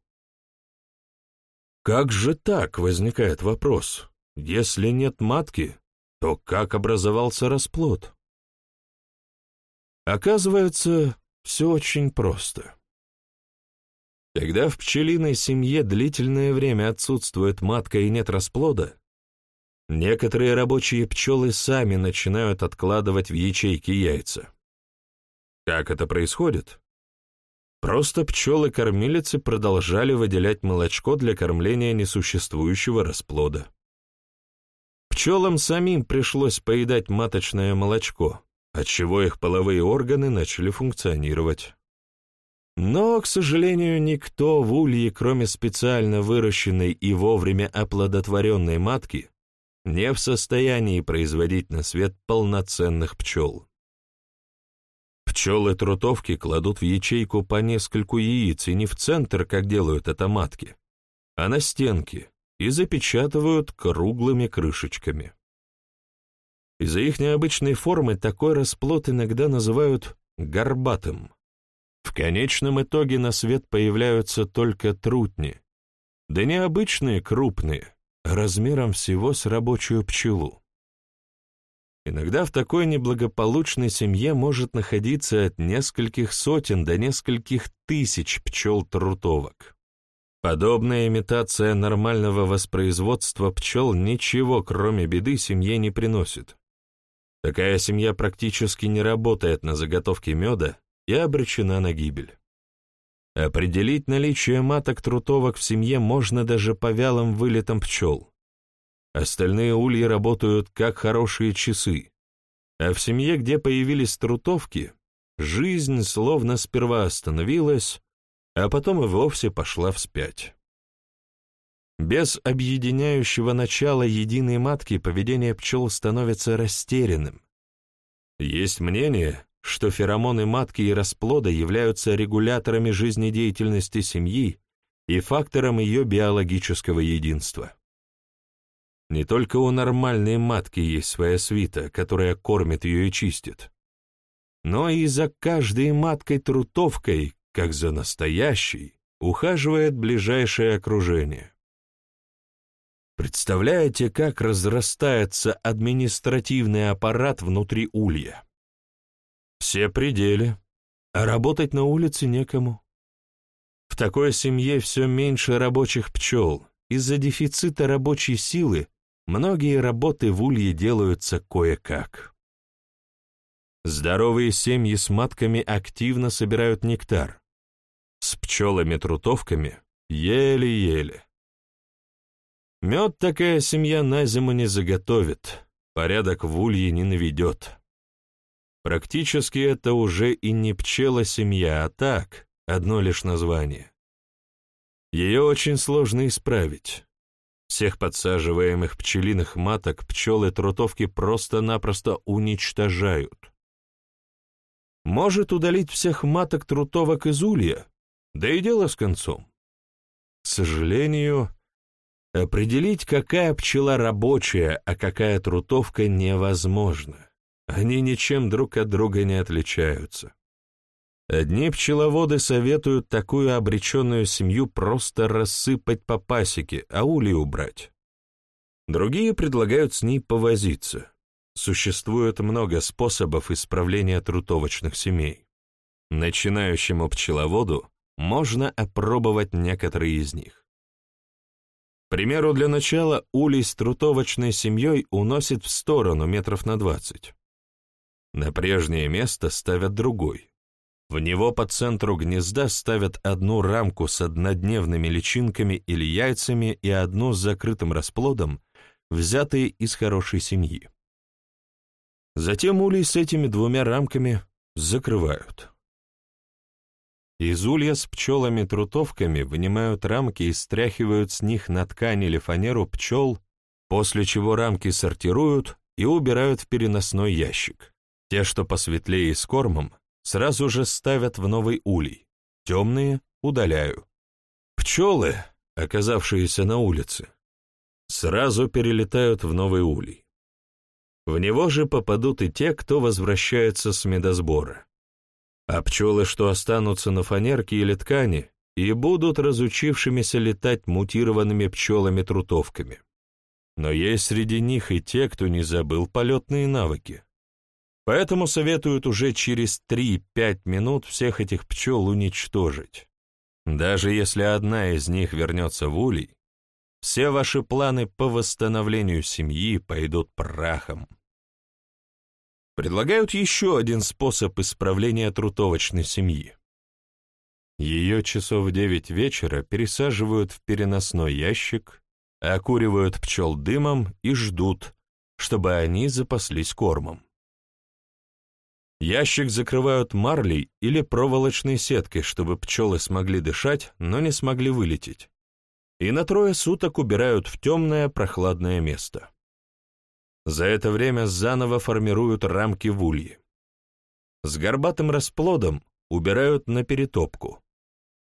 Как же так, возникает вопрос? Если нет матки, то как образовался расплод? Оказывается, все очень просто. Когда в пчелиной семье длительное время отсутствует матка и нет расплода, Некоторые рабочие пчелы сами начинают откладывать в ячейки яйца. Как это происходит? Просто пчелы-кормилицы продолжали выделять молочко для кормления несуществующего расплода. Пчелам самим пришлось поедать маточное молочко, отчего их половые органы начали функционировать. Но, к сожалению, никто в улье, кроме специально выращенной и вовремя оплодотворенной матки, не в состоянии производить на свет полноценных пчел. Пчелы-трутовки кладут в ячейку по нескольку яиц, и не в центр, как делают это матки, а на стенки, и запечатывают круглыми крышечками. Из-за их необычной формы такой расплод иногда называют горбатым. В конечном итоге на свет появляются только трутни, да необычные крупные, размером всего с рабочую пчелу. Иногда в такой неблагополучной семье может находиться от нескольких сотен до нескольких тысяч пчел-трутовок. Подобная имитация нормального воспроизводства пчел ничего, кроме беды, семье не приносит. Такая семья практически не работает на заготовке меда и обречена на гибель. Определить наличие маток-трутовок в семье можно даже по вялым вылетам пчел. Остальные ульи работают как хорошие часы, а в семье, где появились трутовки, жизнь словно сперва остановилась, а потом и вовсе пошла вспять. Без объединяющего начала единой матки поведение пчел становится растерянным. Есть мнение, что феромоны матки и расплода являются регуляторами жизнедеятельности семьи и фактором ее биологического единства. Не только у нормальной матки есть своя свита, которая кормит ее и чистит, но и за каждой маткой-трутовкой, как за настоящей, ухаживает ближайшее окружение. Представляете, как разрастается административный аппарат внутри улья? Все пределы, а работать на улице некому. В такой семье все меньше рабочих пчел. Из-за дефицита рабочей силы многие работы в улье делаются кое-как. Здоровые семьи с матками активно собирают нектар. С пчелами-трутовками еле-еле. Мед такая семья на зиму не заготовит, порядок в улье не наведет. Практически это уже и не пчела-семья, а так, одно лишь название. Ее очень сложно исправить. Всех подсаживаемых пчелиных маток пчелы-трутовки просто-напросто уничтожают. Может удалить всех маток-трутовок из улья, да и дело с концом. К сожалению, определить, какая пчела рабочая, а какая трутовка, невозможно. Они ничем друг от друга не отличаются. Одни пчеловоды советуют такую обреченную семью просто рассыпать по пасеке, а ули убрать. Другие предлагают с ней повозиться. Существует много способов исправления трутовочных семей. Начинающему пчеловоду можно опробовать некоторые из них. К примеру, для начала улей с трутовочной семьей уносит в сторону метров на двадцать. На прежнее место ставят другой. В него по центру гнезда ставят одну рамку с однодневными личинками или яйцами и одну с закрытым расплодом, взятые из хорошей семьи. Затем улей с этими двумя рамками закрывают. Из улья с пчелами-трутовками вынимают рамки и стряхивают с них на ткань или фанеру пчел, после чего рамки сортируют и убирают в переносной ящик. Те, что посветлее и с кормом, сразу же ставят в новый улей, темные удаляю. Пчелы, оказавшиеся на улице, сразу перелетают в новый улей. В него же попадут и те, кто возвращается с медосбора. А пчелы, что останутся на фанерке или ткани, и будут разучившимися летать мутированными пчелами-трутовками. Но есть среди них и те, кто не забыл полетные навыки. Поэтому советуют уже через 3-5 минут всех этих пчел уничтожить. Даже если одна из них вернется в улей, все ваши планы по восстановлению семьи пойдут прахом. Предлагают еще один способ исправления трутовочной семьи. Ее часов в девять вечера пересаживают в переносной ящик, окуривают пчел дымом и ждут, чтобы они запаслись кормом. Ящик закрывают марлей или проволочной сеткой, чтобы пчелы смогли дышать, но не смогли вылететь. И на трое суток убирают в темное прохладное место. За это время заново формируют рамки в улье. С горбатым расплодом убирают на перетопку,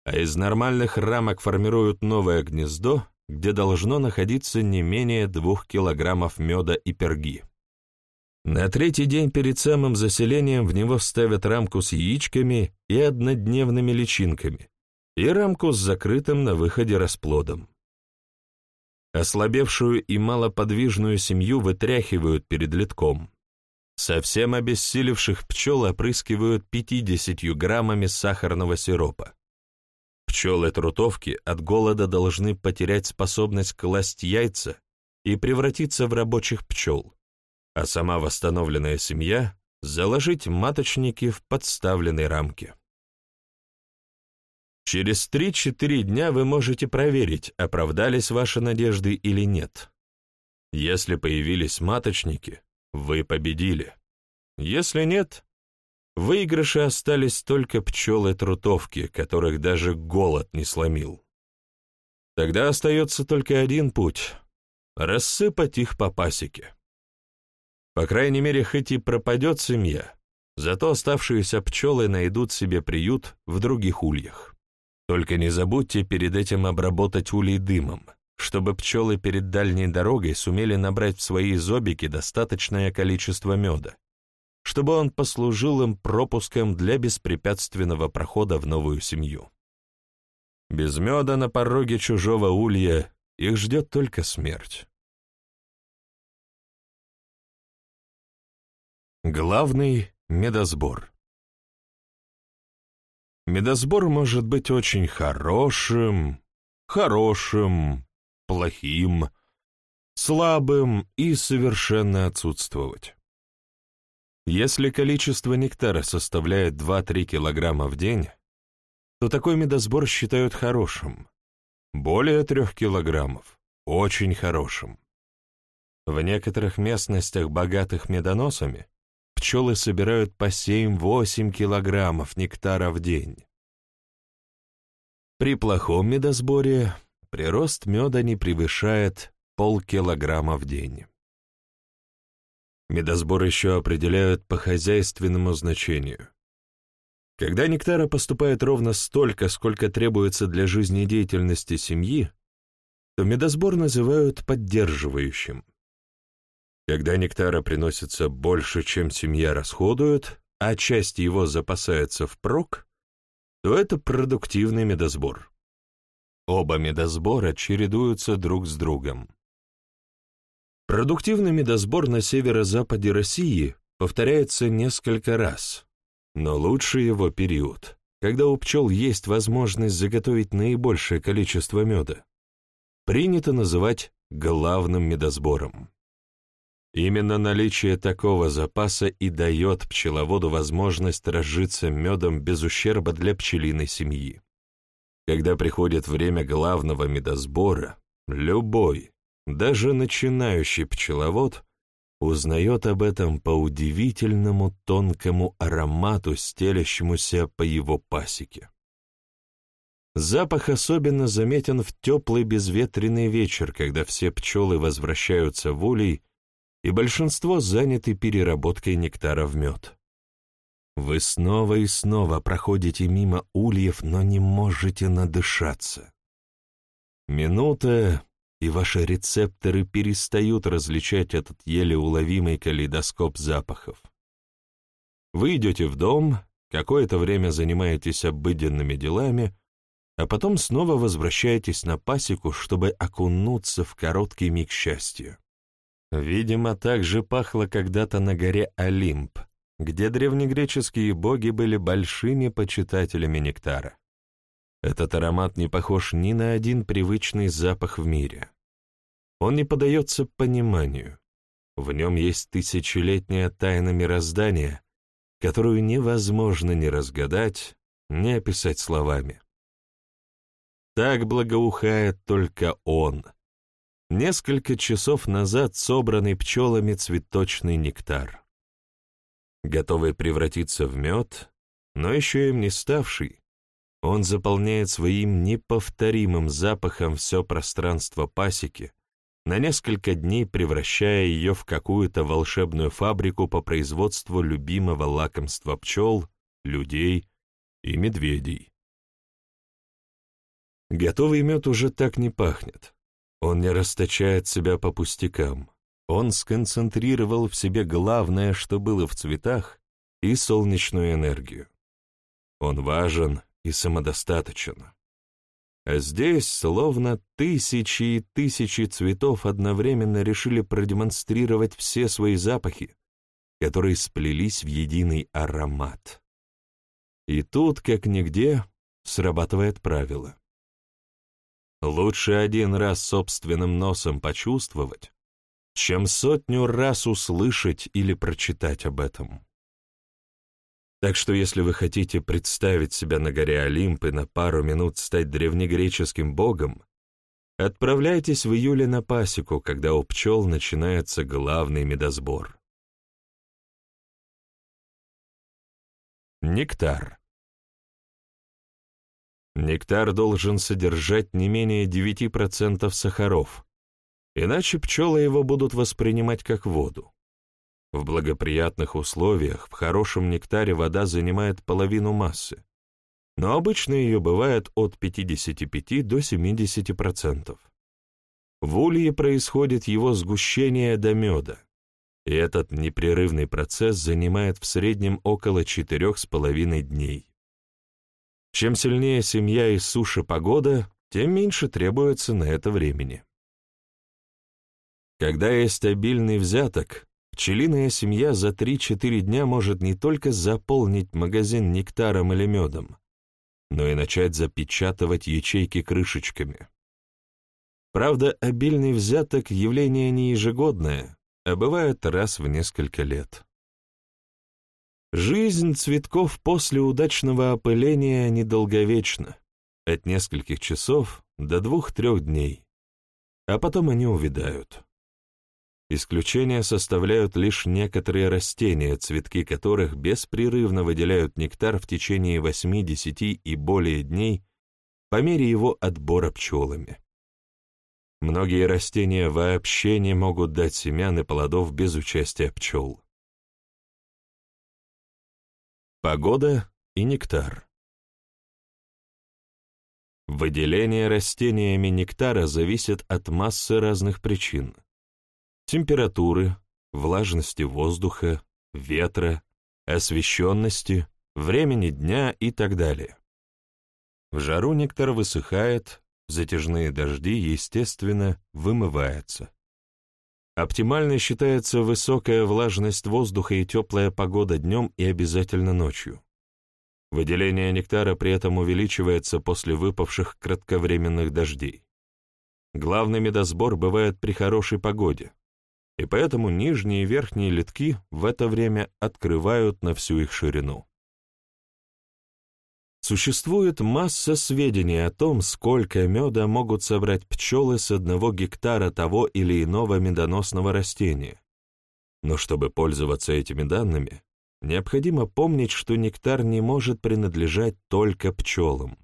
а из нормальных рамок формируют новое гнездо, где должно находиться не менее двух килограммов меда и перги. На третий день перед самым заселением в него ставят рамку с яичками и однодневными личинками и рамку с закрытым на выходе расплодом. Ослабевшую и малоподвижную семью вытряхивают перед литком. Совсем обессилевших пчел опрыскивают 50 граммами сахарного сиропа. Пчелы-трутовки от голода должны потерять способность класть яйца и превратиться в рабочих пчел а сама восстановленная семья заложить маточники в подставленной рамке. Через 3-4 дня вы можете проверить, оправдались ваши надежды или нет. Если появились маточники, вы победили. Если нет, в выигрыше остались только пчелы-трутовки, которых даже голод не сломил. Тогда остается только один путь — рассыпать их по пасеке. По крайней мере, хоть и пропадет семья, зато оставшиеся пчелы найдут себе приют в других ульях. Только не забудьте перед этим обработать улей дымом, чтобы пчелы перед дальней дорогой сумели набрать в свои зобики достаточное количество меда, чтобы он послужил им пропуском для беспрепятственного прохода в новую семью. Без меда на пороге чужого улья их ждет только смерть. Главный медосбор Медосбор может быть очень хорошим, хорошим, плохим, слабым и совершенно отсутствовать. Если количество нектара составляет 2-3 килограмма в день, то такой медосбор считают хорошим. Более 3 килограммов – очень хорошим. В некоторых местностях, богатых медоносами, пчелы собирают по 7-8 килограммов нектара в день. При плохом медосборе прирост меда не превышает полкилограмма в день. Медосбор еще определяют по хозяйственному значению. Когда нектара поступает ровно столько, сколько требуется для жизнедеятельности семьи, то медосбор называют поддерживающим. Когда нектара приносится больше, чем семья расходует, а часть его запасается впрок, то это продуктивный медосбор. Оба медосбора чередуются друг с другом. Продуктивный медосбор на северо-западе России повторяется несколько раз, но лучший его период, когда у пчел есть возможность заготовить наибольшее количество меда, принято называть главным медосбором. Именно наличие такого запаса и дает пчеловоду возможность разжиться медом без ущерба для пчелиной семьи. Когда приходит время главного медосбора, любой, даже начинающий пчеловод узнает об этом по удивительному тонкому аромату, стелящемуся по его пасеке. Запах особенно заметен в теплый безветренный вечер, когда все пчелы возвращаются в улей и большинство заняты переработкой нектара в мед. Вы снова и снова проходите мимо ульев, но не можете надышаться. Минута, и ваши рецепторы перестают различать этот еле уловимый калейдоскоп запахов. Вы идете в дом, какое-то время занимаетесь обыденными делами, а потом снова возвращаетесь на пасеку, чтобы окунуться в короткий миг счастья. Видимо, так же пахло когда-то на горе Олимп, где древнегреческие боги были большими почитателями нектара. Этот аромат не похож ни на один привычный запах в мире. Он не поддается пониманию. В нем есть тысячелетняя тайна мироздания, которую невозможно ни разгадать, ни описать словами. Так благоухает только он — несколько часов назад собранный пчелами цветочный нектар. Готовый превратиться в мед, но еще им не ставший, он заполняет своим неповторимым запахом все пространство пасеки, на несколько дней превращая ее в какую-то волшебную фабрику по производству любимого лакомства пчел, людей и медведей. Готовый мед уже так не пахнет. Он не расточает себя по пустякам. Он сконцентрировал в себе главное, что было в цветах, и солнечную энергию. Он важен и самодостаточен. А здесь словно тысячи и тысячи цветов одновременно решили продемонстрировать все свои запахи, которые сплелись в единый аромат. И тут, как нигде, срабатывает правило. Лучше один раз собственным носом почувствовать, чем сотню раз услышать или прочитать об этом. Так что если вы хотите представить себя на горе Олимп и на пару минут стать древнегреческим богом, отправляйтесь в июле на пасеку, когда у пчел начинается главный медосбор. Нектар. Нектар должен содержать не менее 9% сахаров, иначе пчелы его будут воспринимать как воду. В благоприятных условиях в хорошем нектаре вода занимает половину массы, но обычно ее бывает от 55 до 70%. В улье происходит его сгущение до меда, и этот непрерывный процесс занимает в среднем около 4,5 дней. Чем сильнее семья и суше погода, тем меньше требуется на это времени. Когда есть обильный взяток, пчелиная семья за 3-4 дня может не только заполнить магазин нектаром или медом, но и начать запечатывать ячейки крышечками. Правда, обильный взяток — явление не ежегодное, а бывает раз в несколько лет. Жизнь цветков после удачного опыления недолговечна, от нескольких часов до двух-трех дней, а потом они увядают. Исключение составляют лишь некоторые растения, цветки которых беспрерывно выделяют нектар в течение 80 и более дней по мере его отбора пчелами. Многие растения вообще не могут дать семян и плодов без участия пчел. Погода и нектар Выделение растениями нектара зависит от массы разных причин. Температуры, влажности воздуха, ветра, освещенности, времени дня и так далее. В жару нектар высыхает, затяжные дожди, естественно, вымываются. Оптимальной считается высокая влажность воздуха и теплая погода днем и обязательно ночью. Выделение нектара при этом увеличивается после выпавших кратковременных дождей. Главный медосбор бывает при хорошей погоде, и поэтому нижние и верхние литки в это время открывают на всю их ширину. Существует масса сведений о том, сколько меда могут собрать пчелы с одного гектара того или иного медоносного растения. Но чтобы пользоваться этими данными, необходимо помнить, что нектар не может принадлежать только пчелам.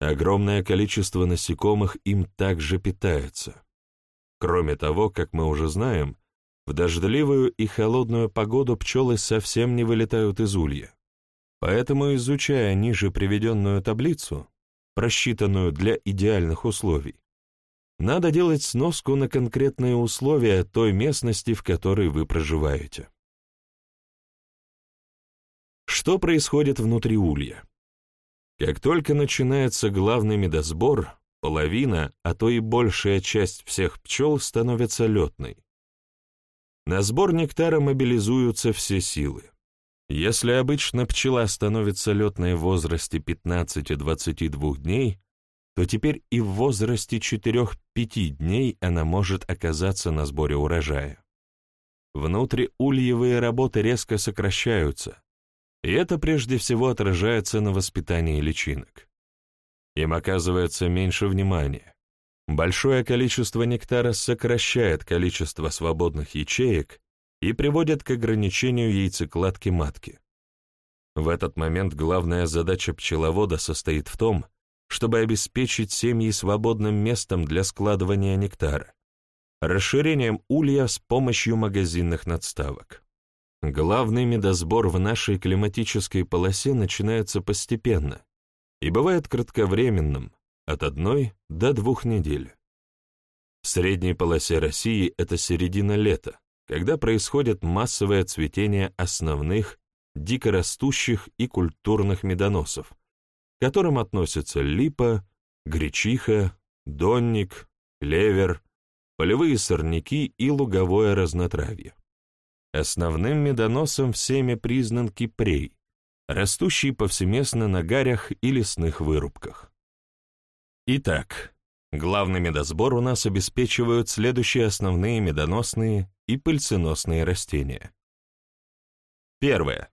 Огромное количество насекомых им также питается. Кроме того, как мы уже знаем, в дождливую и холодную погоду пчелы совсем не вылетают из улья. Поэтому, изучая ниже приведенную таблицу, просчитанную для идеальных условий, надо делать сноску на конкретные условия той местности, в которой вы проживаете. Что происходит внутри улья? Как только начинается главный медосбор, половина, а то и большая часть всех пчел становится летной. На сбор нектара мобилизуются все силы. Если обычно пчела становится летной в возрасте 15-22 дней, то теперь и в возрасте 4-5 дней она может оказаться на сборе урожая. Внутриульевые работы резко сокращаются, и это прежде всего отражается на воспитании личинок. Им оказывается меньше внимания. Большое количество нектара сокращает количество свободных ячеек и приводит к ограничению яйцекладки матки. В этот момент главная задача пчеловода состоит в том, чтобы обеспечить семьи свободным местом для складывания нектара, расширением улья с помощью магазинных надставок. Главный медосбор в нашей климатической полосе начинается постепенно и бывает кратковременным, от одной до двух недель. В средней полосе России это середина лета, когда происходит массовое цветение основных, дикорастущих и культурных медоносов, к которым относятся липа, гречиха, донник, клевер, полевые сорняки и луговое разнотравье. Основным медоносом всеми признан кипрей, растущий повсеместно на гарях и лесных вырубках. Итак, главный медосбор у нас обеспечивают следующие основные медоносные и пыльценосные растения. Первое.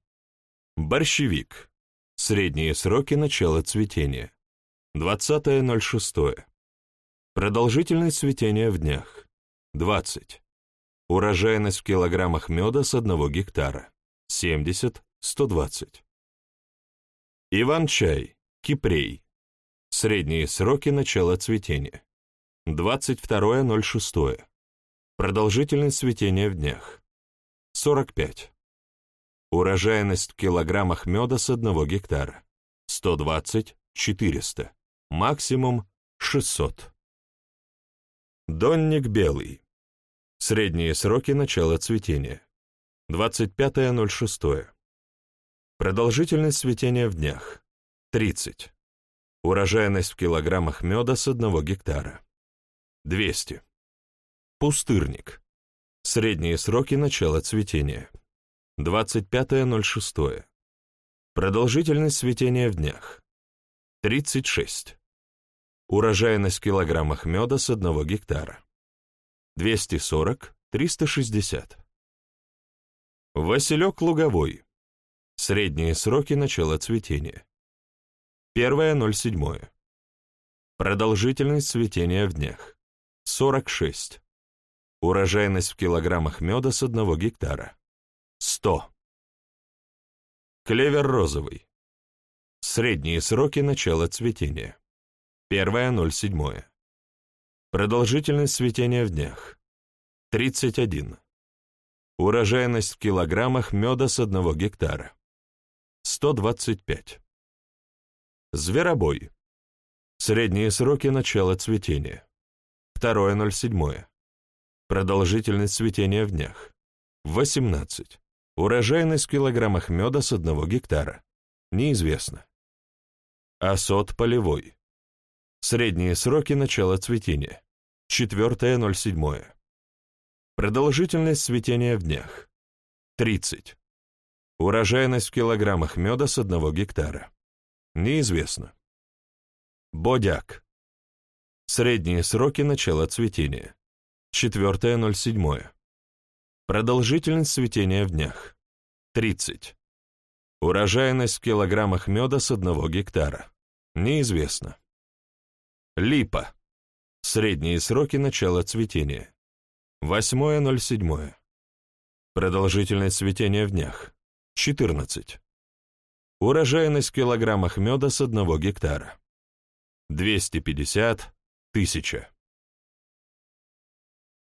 Борщевик. Средние сроки начала цветения. 20.06. Продолжительность цветения в днях. 20. Урожайность в килограммах меда с 1 гектара. 70-120. Иван-чай, кипрей. Средние сроки начала цветения. 22.06. Продолжительность цветения в днях. 45. Урожайность в килограммах меда с 1 гектара. 120-400. Максимум 600. Донник белый. Средние сроки начала цветения. 25.06. Продолжительность цветения в днях. 30. Урожайность в килограммах меда с 1 гектара. 200. Пустырник. Средние сроки начала цветения. 25.06. Продолжительность цветения в днях. 36. Урожайность в килограммах меда с 1 гектара. 240-360. Василек луговой. Средние сроки начала цветения. Первое 0,7. Продолжительность цветения в днях. 46. Урожайность в килограммах меда с 1 гектара. 100. Клевер розовый. Средние сроки начала цветения. Первое 0,7. Продолжительность цветения в днях. 31. Урожайность в килограммах меда с 1 гектара. 125. Зверобой. Средние сроки начала цветения. Второе 0,7. Продолжительность цветения в днях. 18. Урожайность в килограммах меда с 1 гектара. Неизвестно. Осот полевой. Средние сроки начала цветения. Четвертое 0,7. Продолжительность цветения в днях. 30. Урожайность в килограммах меда с 1 гектара. Неизвестно. Бодяк. Средние сроки начала цветения. Четвертое 0,7. Продолжительность цветения в днях. 30. Урожайность в килограммах меда с 1 гектара. Неизвестно. Липа. Средние сроки начала цветения. 8.07. Продолжительность цветения в днях. 14. Урожайность в килограммах меда с 1 гектара. 250 тысяча.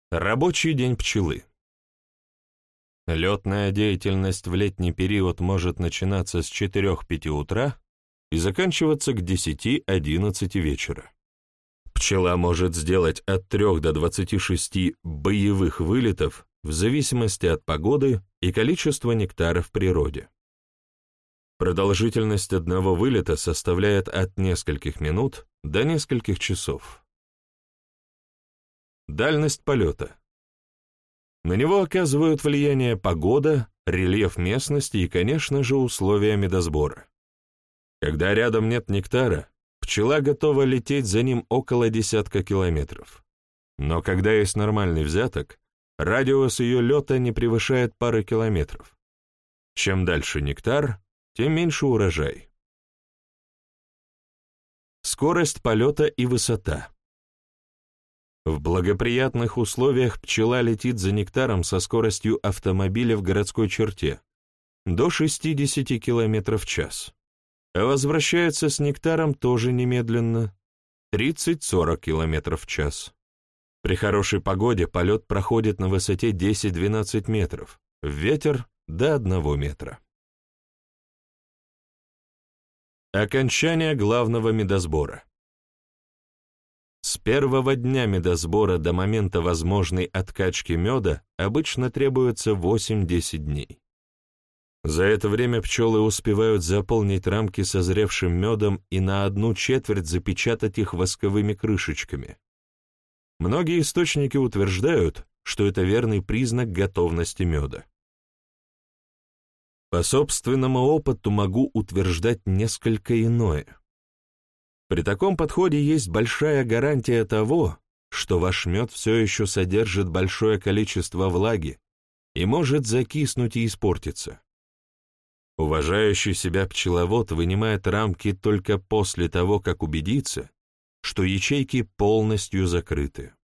Рабочий день пчелы. Летная деятельность в летний период может начинаться с 4-5 утра и заканчиваться к 10-11 вечера. Пчела может сделать от 3 до 26 боевых вылетов в зависимости от погоды и количества нектара в природе. Продолжительность одного вылета составляет от нескольких минут до нескольких часов. Дальность полета. На него оказывают влияние погода, рельеф местности и, конечно же, условия медосбора. Когда рядом нет нектара, пчела готова лететь за ним около десятка километров. Но когда есть нормальный взяток, радиус ее лета не превышает пары километров. Чем дальше нектар, тем меньше урожай. Скорость полета и высота. В благоприятных условиях пчела летит за нектаром со скоростью автомобиля в городской черте до 60 км в час, а возвращается с нектаром тоже немедленно 30-40 км в час. При хорошей погоде полет проходит на высоте 10-12 метров, ветер до 1 метра. Окончание главного медосбора. С первого дня медосбора до момента возможной откачки меда обычно требуется 8-10 дней. За это время пчелы успевают заполнить рамки созревшим медом и на одну четверть запечатать их восковыми крышечками. Многие источники утверждают, что это верный признак готовности меда. По собственному опыту могу утверждать несколько иное. При таком подходе есть большая гарантия того, что ваш мед все еще содержит большое количество влаги и может закиснуть и испортиться. Уважающий себя пчеловод вынимает рамки только после того, как убедится, что ячейки полностью закрыты.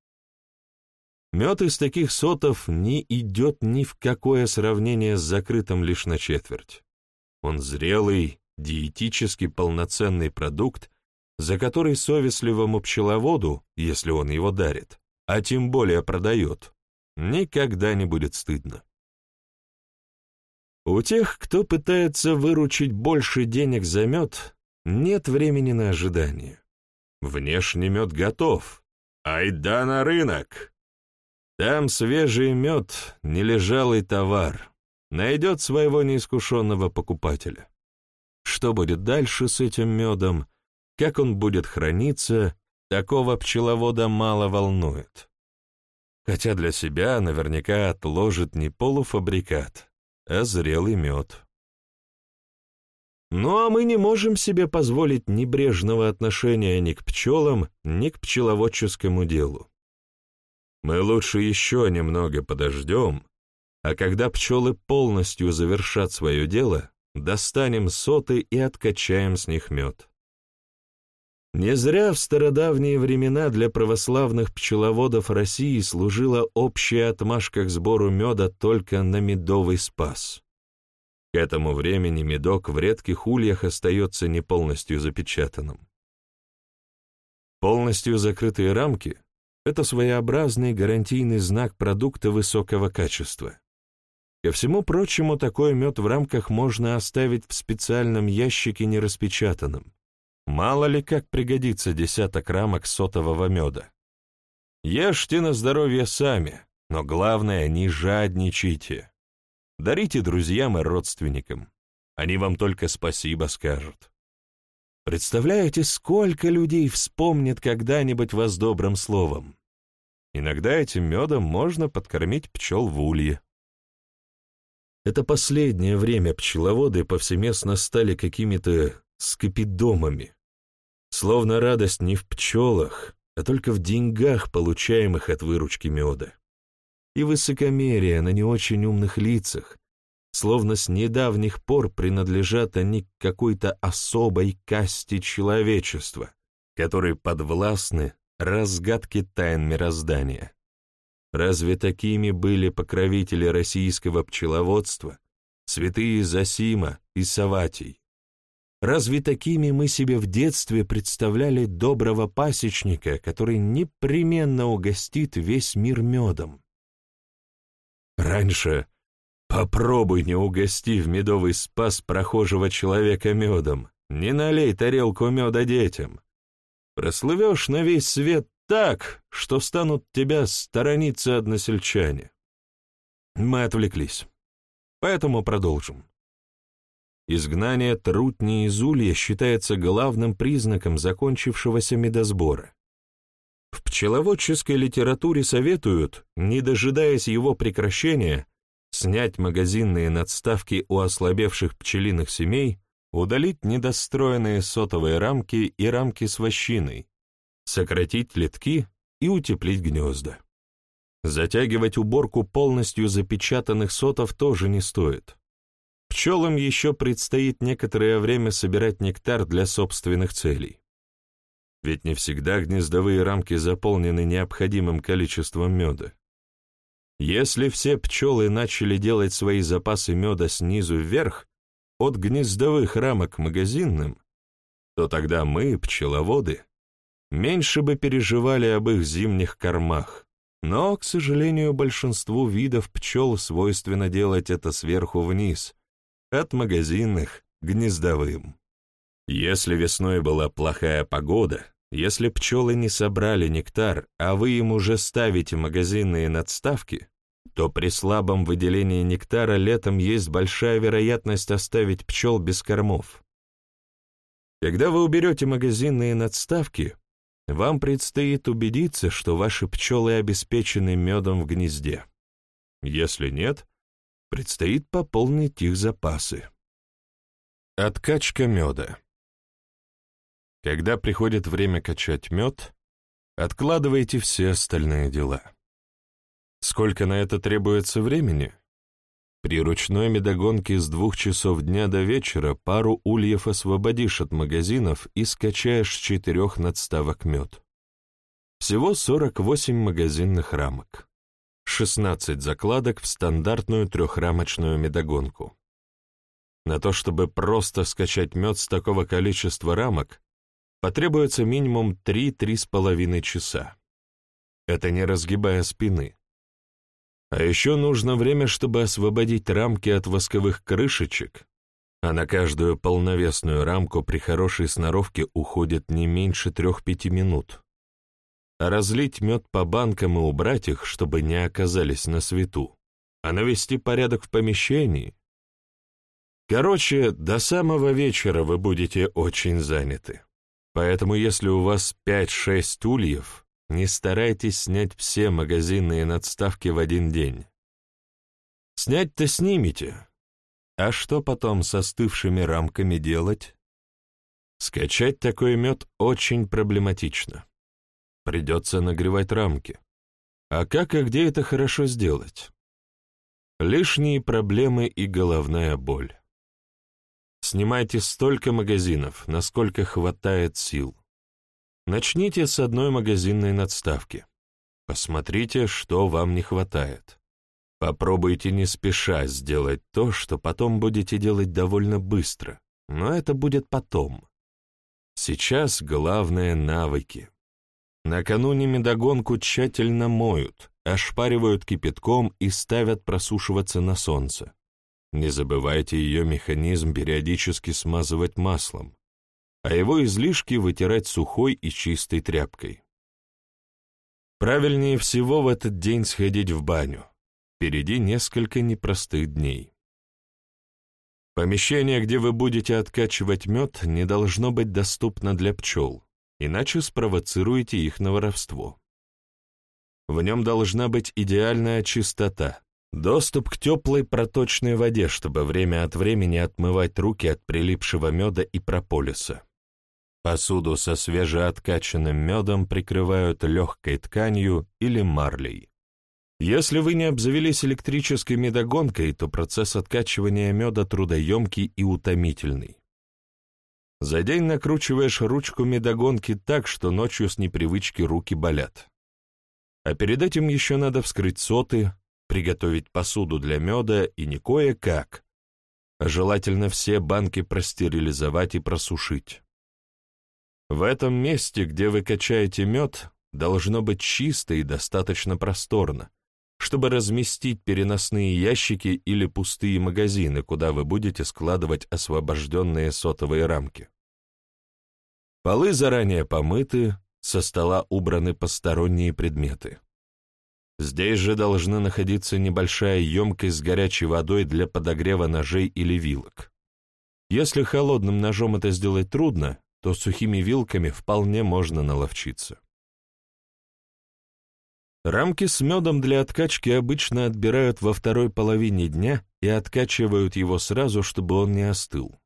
Мед из таких сотов не идет ни в какое сравнение с закрытым лишь на четверть. Он зрелый, диетически полноценный продукт, за который совестливому пчеловоду, если он его дарит, а тем более продает, никогда не будет стыдно. У тех, кто пытается выручить больше денег за мед, нет времени на ожидание. Внешний мед готов. Айда на рынок! Там свежий мед, нележалый товар, найдет своего неискушенного покупателя. Что будет дальше с этим медом — как он будет храниться, такого пчеловода мало волнует. Хотя для себя наверняка отложит не полуфабрикат, а зрелый мед. Ну а мы не можем себе позволить небрежного отношения ни к пчелам, ни к пчеловодческому делу. Мы лучше еще немного подождем, а когда пчелы полностью завершат свое дело, достанем соты и откачаем с них мед. Не зря в стародавние времена для православных пчеловодов России служила общая отмашка к сбору меда только на медовый спас. К этому времени медок в редких ульях остается не полностью запечатанным. Полностью закрытые рамки — это своеобразный гарантийный знак продукта высокого качества. Ко всему прочему, такой мед в рамках можно оставить в специальном ящике нераспечатанным, Мало ли как пригодится десяток рамок сотового меда. Ешьте на здоровье сами, но главное, не жадничайте. Дарите друзьям и родственникам. Они вам только спасибо скажут. Представляете, сколько людей вспомнит когда-нибудь вас добрым словом? Иногда этим медом можно подкормить пчел в улье. Это последнее время пчеловоды повсеместно стали какими-то скопидомами. Словно радость не в пчелах, а только в деньгах, получаемых от выручки меда. И высокомерие на не очень умных лицах, словно с недавних пор принадлежат они к какой-то особой касте человечества, которые подвластны разгадке тайн мироздания. Разве такими были покровители российского пчеловодства, святые Засима и Саватий? Разве такими мы себе в детстве представляли доброго пасечника, который непременно угостит весь мир медом? Раньше попробуй не угости в медовый спас прохожего человека медом, не налей тарелку меда детям. Прослывешь на весь свет так, что станут тебя сторониться односельчане. Мы отвлеклись, поэтому продолжим. Изгнание трутни из улья считается главным признаком закончившегося медосбора. В пчеловодческой литературе советуют, не дожидаясь его прекращения, снять магазинные надставки у ослабевших пчелиных семей, удалить недостроенные сотовые рамки и рамки с вощиной, сократить литки и утеплить гнезда. Затягивать уборку полностью запечатанных сотов тоже не стоит. Пчелам еще предстоит некоторое время собирать нектар для собственных целей. Ведь не всегда гнездовые рамки заполнены необходимым количеством меда. Если все пчелы начали делать свои запасы меда снизу вверх, от гнездовых рамок к магазинным, то тогда мы, пчеловоды, меньше бы переживали об их зимних кормах. Но, к сожалению, большинству видов пчел свойственно делать это сверху вниз, от магазинных к гнездовым. Если весной была плохая погода, если пчелы не собрали нектар, а вы им уже ставите магазинные надставки, то при слабом выделении нектара летом есть большая вероятность оставить пчел без кормов. Когда вы уберете магазинные надставки, вам предстоит убедиться, что ваши пчелы обеспечены медом в гнезде. Если нет, Предстоит пополнить их запасы. Откачка меда. Когда приходит время качать мед, откладывайте все остальные дела. Сколько на это требуется времени? При ручной медогонке с двух часов дня до вечера пару ульев освободишь от магазинов и скачаешь с четырех надставок мед. Всего 48 магазинных рамок. 16 закладок в стандартную трехрамочную медогонку. На то, чтобы просто скачать мед с такого количества рамок, потребуется минимум 3-3,5 часа. Это не разгибая спины. А еще нужно время, чтобы освободить рамки от восковых крышечек, а на каждую полновесную рамку при хорошей сноровке уходит не меньше 3-5 минут разлить мед по банкам и убрать их, чтобы не оказались на свету, а навести порядок в помещении. Короче, до самого вечера вы будете очень заняты. Поэтому если у вас 5-6 ульев, не старайтесь снять все магазинные надставки в один день. Снять-то снимите, а что потом с остывшими рамками делать? Скачать такой мед очень проблематично. Придется нагревать рамки. А как и где это хорошо сделать? Лишние проблемы и головная боль. Снимайте столько магазинов, насколько хватает сил. Начните с одной магазинной надставки. Посмотрите, что вам не хватает. Попробуйте не спеша сделать то, что потом будете делать довольно быстро, но это будет потом. Сейчас главное — навыки. Накануне медогонку тщательно моют, ошпаривают кипятком и ставят просушиваться на солнце. Не забывайте ее механизм периодически смазывать маслом а его излишки вытирать сухой и чистой тряпкой. Правильнее всего в этот день сходить в баню. Впереди несколько непростых дней. Помещение, где вы будете откачивать мед, не должно быть доступно для пчел, иначе спровоцируете их на воровство. В нем должна быть идеальная чистота, доступ к теплой проточной воде, чтобы время от времени отмывать руки от прилипшего меда и прополиса. Посуду со свежеоткачанным медом прикрывают легкой тканью или марлей. Если вы не обзавелись электрической медогонкой, то процесс откачивания меда трудоемкий и утомительный. За день накручиваешь ручку медогонки так, что ночью с непривычки руки болят. А перед этим еще надо вскрыть соты, приготовить посуду для меда и не кое-как, а желательно все банки простерилизовать и просушить. В этом месте, где вы качаете мед, должно быть чисто и достаточно просторно, чтобы разместить переносные ящики или пустые магазины, куда вы будете складывать освобожденные сотовые рамки. Полы заранее помыты, со стола убраны посторонние предметы. Здесь же должна находиться небольшая емкость с горячей водой для подогрева ножей или вилок. Если холодным ножом это сделать трудно, то сухими вилками вполне можно наловчиться. Рамки с медом для откачки обычно отбирают во второй половине дня и откачивают его сразу, чтобы он не остыл.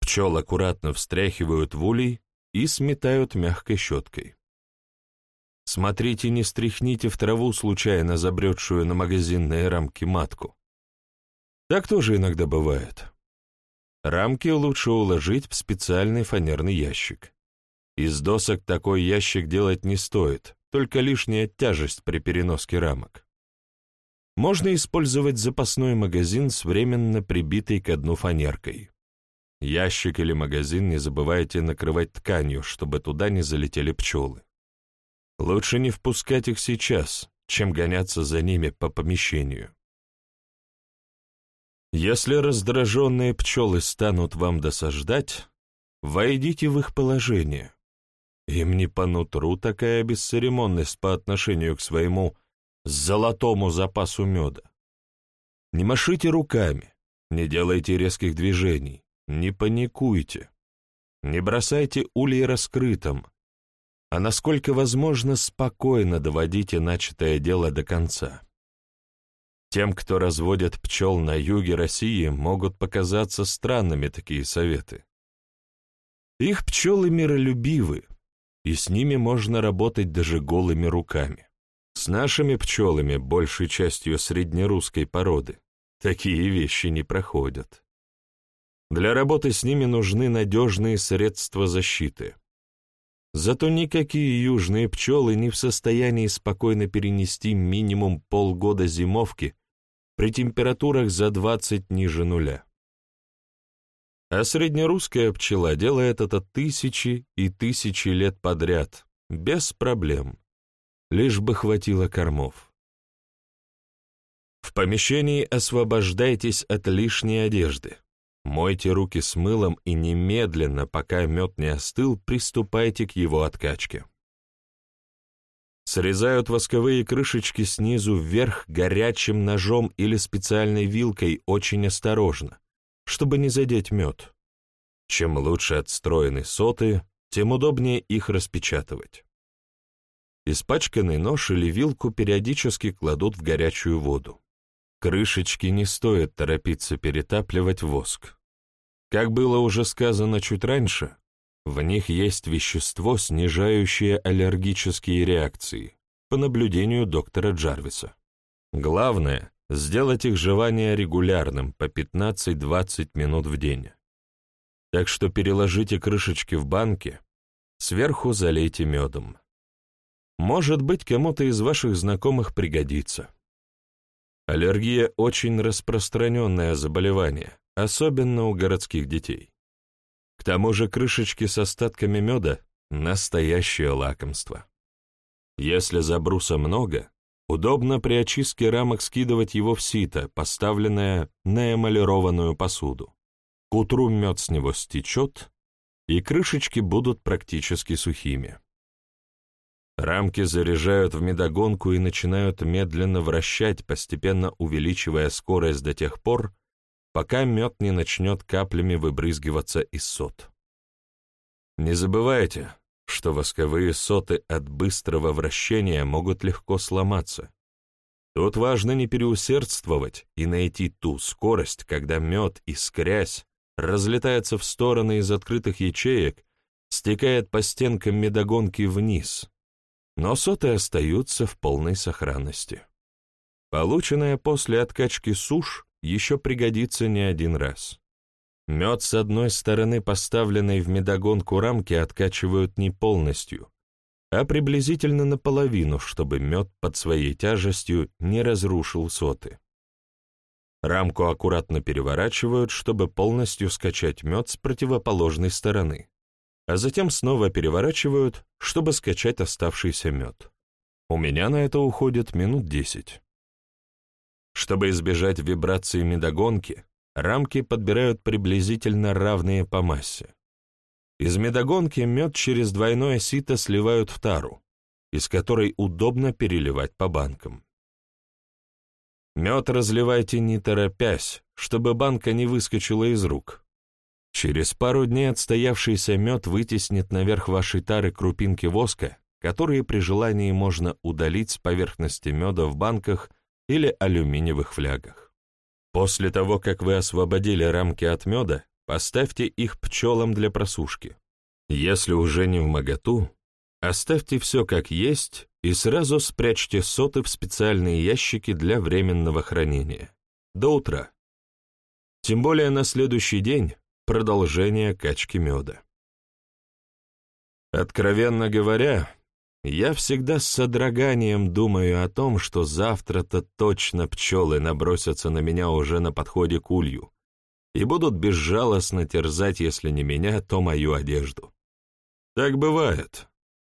Пчел аккуратно встряхивают в улей и сметают мягкой щеткой. Смотрите, не стряхните в траву случайно забредшую на магазинные рамки матку. Так тоже иногда бывает. Рамки лучше уложить в специальный фанерный ящик. Из досок такой ящик делать не стоит, только лишняя тяжесть при переноске рамок. Можно использовать запасной магазин с временно прибитой к дну фанеркой. Ящик или магазин не забывайте накрывать тканью, чтобы туда не залетели пчелы. Лучше не впускать их сейчас, чем гоняться за ними по помещению. Если раздраженные пчелы станут вам досаждать, войдите в их положение. Им не по нутру такая бесцеремонность по отношению к своему золотому запасу меда. Не машите руками, не делайте резких движений, не паникуйте, не бросайте улей раскрытым, а насколько возможно спокойно доводите начатое дело до конца. Тем, кто разводит пчел на юге России, могут показаться странными такие советы. Их пчелы миролюбивы, и с ними можно работать даже голыми руками. С нашими пчелами, большей частью среднерусской породы, такие вещи не проходят. Для работы с ними нужны надежные средства защиты. Зато никакие южные пчелы не в состоянии спокойно перенести минимум полгода зимовки при температурах за 20 ниже нуля. А среднерусская пчела делает это тысячи и тысячи лет подряд, без проблем, лишь бы хватило кормов. В помещении освобождайтесь от лишней одежды. Мойте руки с мылом и немедленно, пока мед не остыл, приступайте к его откачке. Срезают восковые крышечки снизу вверх горячим ножом или специальной вилкой очень осторожно, чтобы не задеть мед. Чем лучше отстроены соты, тем удобнее их распечатывать. Испачканный нож или вилку периодически кладут в горячую воду. Крышечки не стоит торопиться перетапливать воск. Как было уже сказано чуть раньше, в них есть вещество, снижающее аллергические реакции, по наблюдению доктора Джарвиса. Главное — сделать их жевание регулярным, по 15-20 минут в день. Так что переложите крышечки в банки, сверху залейте медом. Может быть, кому-то из ваших знакомых пригодится. Аллергия – очень распространенное заболевание, особенно у городских детей. К тому же крышечки с остатками меда – настоящее лакомство. Если забруса много, удобно при очистке рамок скидывать его в сито, поставленное на эмалированную посуду. К утру мед с него стечет, и крышечки будут практически сухими. Рамки заряжают в медогонку и начинают медленно вращать, постепенно увеличивая скорость до тех пор, пока мед не начнет каплями выбрызгиваться из сот. Не забывайте, что восковые соты от быстрого вращения могут легко сломаться. Тут важно не переусердствовать и найти ту скорость, когда мед, искрясь, разлетается в стороны из открытых ячеек, стекает по стенкам медогонки вниз, но соты остаются в полной сохранности. Полученная после откачки сушь еще пригодится не один раз. Мед с одной стороны поставленной в медогонку рамки откачивают не полностью, а приблизительно наполовину, чтобы мед под своей тяжестью не разрушил соты. Рамку аккуратно переворачивают, чтобы полностью скачать мед с противоположной стороны, а затем снова переворачивают, чтобы скачать оставшийся мед. У меня на это уходит минут десять. Чтобы избежать вибрации медогонки, рамки подбирают приблизительно равные по массе. Из медогонки мед через двойное сито сливают в тару, из которой удобно переливать по банкам. Мед разливайте не торопясь, чтобы банка не выскочила из рук. Через пару дней отстоявшийся мед вытеснит наверх вашей тары крупинки воска, которые при желании можно удалить с поверхности меда в банках или алюминиевых флягах. После того, как вы освободили рамки от меда, поставьте их пчелам для просушки. Если уже не в моготу, оставьте все как есть и сразу спрячьте соты в специальные ящики для временного хранения. До утра. Тем более на следующий день продолжение качки меда. Откровенно говоря, я всегда с содроганием думаю о том, что завтра-то точно пчелы набросятся на меня уже на подходе к улью и будут безжалостно терзать, если не меня, то мою одежду. Так бывает,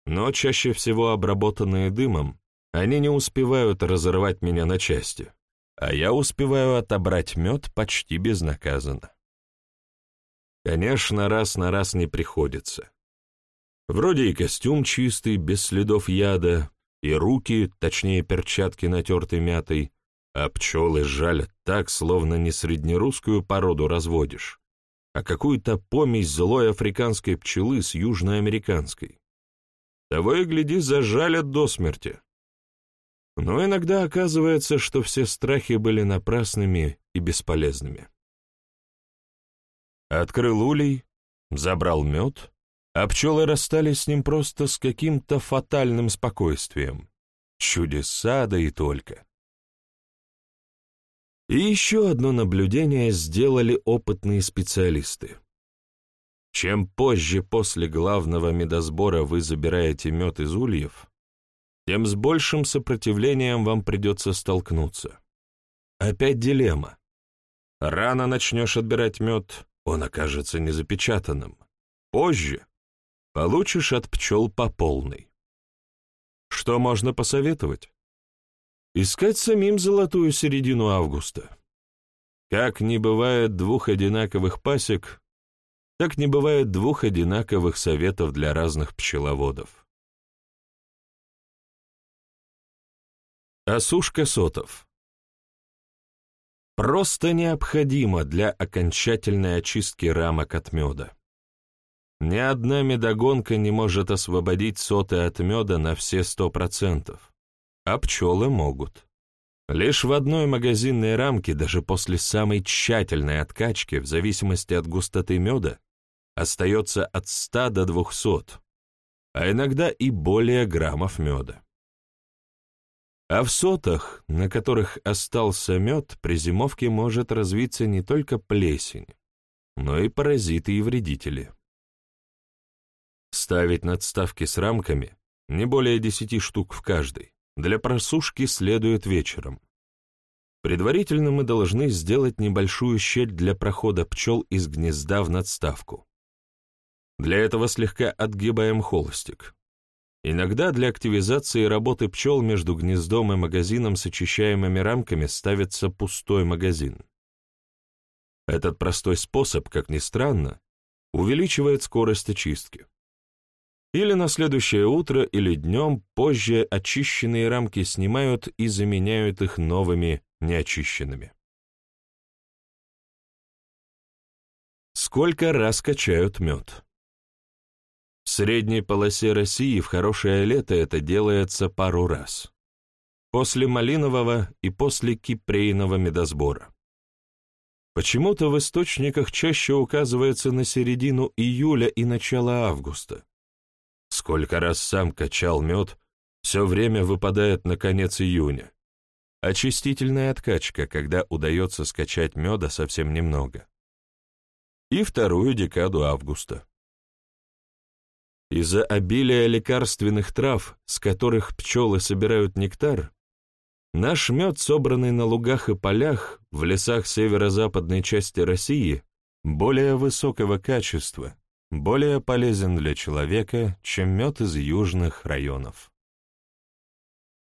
но чаще всего обработанные дымом, они не успевают разорвать меня на части, а я успеваю отобрать мед почти безнаказанно. Конечно, раз на раз не приходится. Вроде и костюм чистый, без следов яда, и руки, точнее перчатки натертой мятой, а пчелы жалят так, словно не среднерусскую породу разводишь, а какую-то помесь злой африканской пчелы с южноамериканской. Того и гляди, зажалят до смерти. Но иногда оказывается, что все страхи были напрасными и бесполезными. Открыл улей, забрал мед, а пчелы расстались с ним просто с каким-то фатальным спокойствием. Чудеса, да и только. И еще одно наблюдение сделали опытные специалисты. Чем позже после главного медосбора вы забираете мед из ульев, тем с большим сопротивлением вам придется столкнуться. Опять дилемма. Рано начнешь отбирать мед, он окажется незапечатанным. Позже Получишь от пчел по полной. Что можно посоветовать? Искать самим золотую середину августа. Как не бывает двух одинаковых пасек, так не бывает двух одинаковых советов для разных пчеловодов. Осушка сотов. Просто необходимо для окончательной очистки рамок от меда. Ни одна медогонка не может освободить соты от меда на все сто процентов, а пчелы могут. Лишь в одной магазинной рамке, даже после самой тщательной откачки, в зависимости от густоты меда, остается от 100 до 200, а иногда и более граммов меда. А в сотах, на которых остался мед, при зимовке может развиться не только плесень, но и паразиты и вредители. Ставить надставки с рамками, не более 10 штук в каждой, для просушки следует вечером. Предварительно мы должны сделать небольшую щель для прохода пчел из гнезда в надставку. Для этого слегка отгибаем холстик. Иногда для активизации работы пчел между гнездом и магазином с очищаемыми рамками ставится пустой магазин. Этот простой способ, как ни странно, увеличивает скорость очистки. Или на следующее утро, или днем позже очищенные рамки снимают и заменяют их новыми, неочищенными. Сколько раз качают мед? В средней полосе России в хорошее лето это делается пару раз. После малинового и после кипрейного медосбора. Почему-то в источниках чаще указывается на середину июля и начало августа. Сколько раз сам качал мед, все время выпадает на конец июня. Очистительная откачка, когда удается скачать меда совсем немного. И вторую декаду августа. Из-за обилия лекарственных трав, с которых пчелы собирают нектар, наш мед, собранный на лугах и полях в лесах северо-западной части России, более высокого качества, более полезен для человека, чем мед из южных районов.